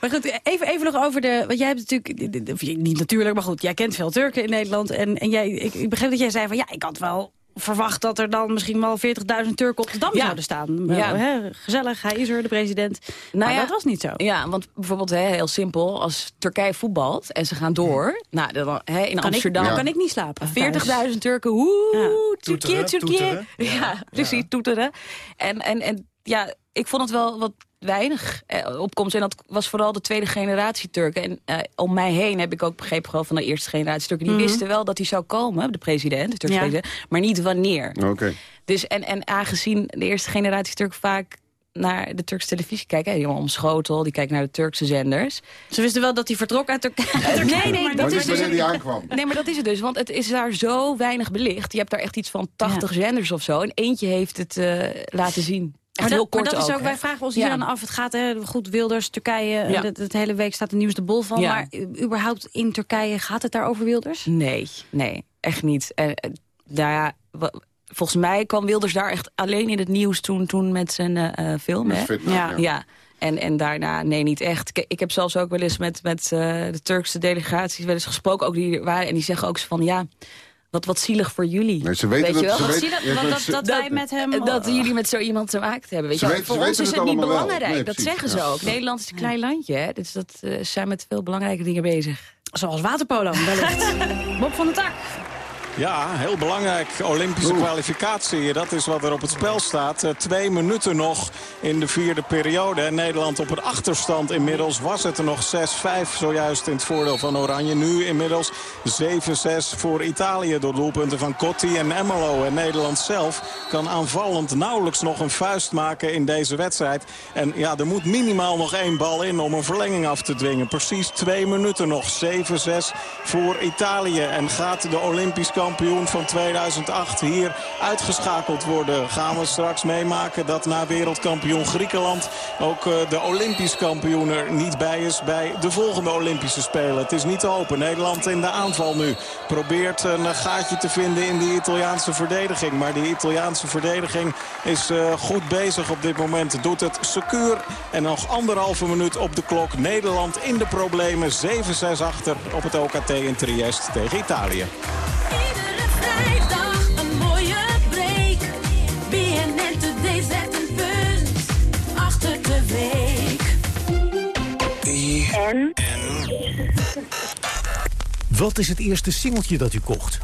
Maar goed, even, even nog over de... Want jij hebt natuurlijk... of Niet natuurlijk, maar goed. Jij kent veel Turken in Nederland. En, en jij, ik, ik begreep dat jij zei van... Ja, ik had wel verwacht dat er dan misschien wel 40.000 Turken op de Dam Ja. zouden staan. Ja. Ja. Hè, gezellig, hij is er, de president. Nou maar ja, dat was niet zo. Ja, want bijvoorbeeld hè, heel simpel, als Turkije voetbalt en ze gaan door, nou, dan, hè, in Kan ik, Amsterdam. dan kan ik niet slapen. 40.000 Turken, woe, Turkije, Toeteren, Turkije. toeteren. Ja, precies, toeteren. En, en, en ja, ik vond het wel wat weinig eh, opkomst. En dat was vooral de tweede generatie Turken. En eh, om mij heen heb ik ook begrepen gewoon van de eerste generatie Turken. Die Mhm. wisten wel dat hij zou komen, de president, de Turkse Ja. president. Maar niet wanneer. Oké. Dus en, en aangezien de eerste generatie Turken vaak naar de Turkse televisie kijken. Hè, die allemaal omschotel, die kijken naar de Turkse zenders. Ze wisten wel dat hij vertrok uit Turkije. nee, nee, Maar dat is dus... die aankwam. Nee, maar dat is het dus. Want het is daar zo weinig belicht. Je hebt daar echt iets van 80 zenders of zo. En eentje heeft het eh, laten zien. Echt Maar heel dat, maar kort dat is ook, hè. wij vragen ons hier Ja. aan af. Het gaat hè, goed, Wilders, Turkije. Ja. Het, het hele week staat de nieuwste bol van. Ja. Maar überhaupt in Turkije, gaat het daar over Wilders? Nee, nee, echt niet. En, eh, nou ja, volgens mij kwam Wilders daar echt alleen in het nieuws toen, toen met zijn eh, eh, film. Met Hè? Fitna, ja. ja. ja. En, en daarna, nee, niet echt. Ik, ik heb zelfs ook wel eens met, met eh, de Turkse delegaties wel eens gesproken. Ook die er waren. En die zeggen ook zo van, ja, wat, wat zielig voor jullie. Nee, ze weten Weet je het, wel? ze je dat, dat, dat wij met hem... Dat jullie met zo iemand te maken hebben. Weet je wel. weten- Voor ze ons is het het niet belangrijk. Nee, dat zeggen ze ja. ook. Nederland is een klein landje. Hè? Dus dat eh, zijn met veel belangrijke dingen bezig. Zoals waterpolo, wellicht. Bob van der Tak. Ja, heel belangrijk. Olympische kwalificatie, dat is wat er op het spel staat. Eh, twee minuten nog in de vierde periode. En Nederland op een achterstand inmiddels. Was het er nog 6-5 zojuist in het voordeel van Oranje. Nu inmiddels 7-6 voor Italië door doelpunten van Cotti en Emelo. En Nederland zelf kan aanvallend nauwelijks nog een vuist maken in deze wedstrijd. En ja, er moet minimaal nog één bal in om een verlenging af te dwingen. Precies twee minuten nog. 7-6 voor Italië. En gaat de Olympisch kampioen van 2008 hier uitgeschakeld worden? Gaan we straks meemaken dat na wereldkampioen Griekenland... ook eh, de Olympisch kampioen er niet bij is bij de volgende Olympische Spelen. Het is niet te hopen. Nederland in de aanval nu. Probeert een gaatje te vinden in die Italiaanse verdediging. Maar die Italiaanse verdediging is eh, goed bezig op dit moment. Doet het secuur. En nog anderhalve minuut op de klok. Nederland in de problemen. 7-6 achter op het OKT in Trieste tegen Italië. Vrijdag een mooie break. BNN Today zet een punt achter de week. En? Wat is het eerste singeltje dat u kocht?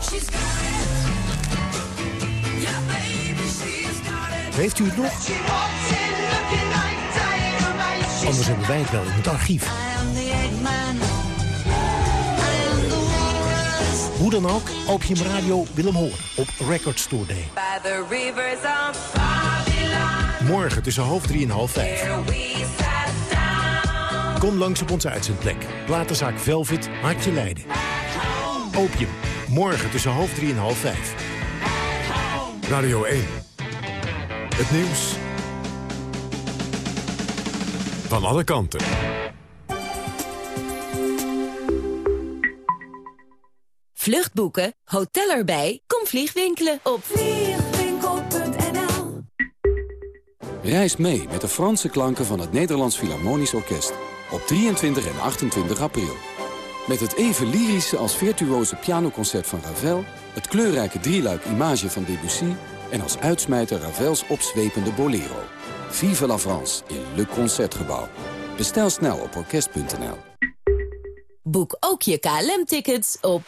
Heeft u het nog? Anders hebben wij het wel in het archief. Hoe dan ook, Opium Radio wil hem horen op Record Store Day. By the rivers of Babylon, Morgen tussen half drie en half vijf. Kom langs op onze uitzendplek. Platenzaak Velvet, Hartje Leiden. Opium. Morgen tussen half drie en half vijf. Radio 1. Het nieuws van alle kanten. Vluchtboeken, hotel erbij, kom vliegwinkelen op Vliegwinkel.nl Reis mee met de Franse klanken van het Nederlands Philharmonisch Orkest. op 23 en 28 april. Met het even lyrische als virtuoze pianoconcert van Ravel... het kleurrijke drieluik Image van Debussy... en als uitsmijter Ravels opzwepende Bolero. Vive la France in Le Concertgebouw. Bestel snel op orkest.nl. Boek ook je KLM-tickets op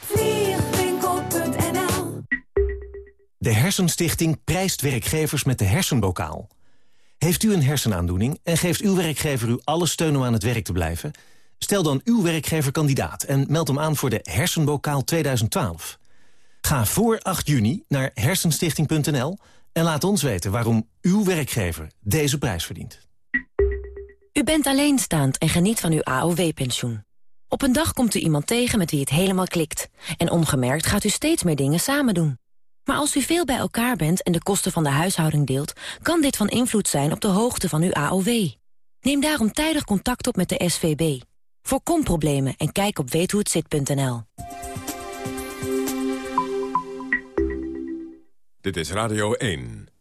De Hersenstichting prijst werkgevers met de hersenbokaal. Heeft u een hersenaandoening en geeft uw werkgever u alle steun om aan het werk te blijven? Stel dan uw werkgever kandidaat en meld hem aan voor de Hersenbokaal 2012. Ga voor 8 juni naar hersenstichting.nl en laat ons weten waarom uw werkgever deze prijs verdient. U bent alleenstaand en geniet van uw AOW-pensioen. Op een dag komt u iemand tegen met wie het helemaal klikt. En ongemerkt gaat u steeds meer dingen samen doen. Maar als u veel bij elkaar bent en de kosten van de huishouding deelt... kan dit van invloed zijn op de hoogte van uw AOW. Neem daarom tijdig contact op met de SVB. Voorkom problemen en kijk op weethohetzit.nl. Dit is Radio 1.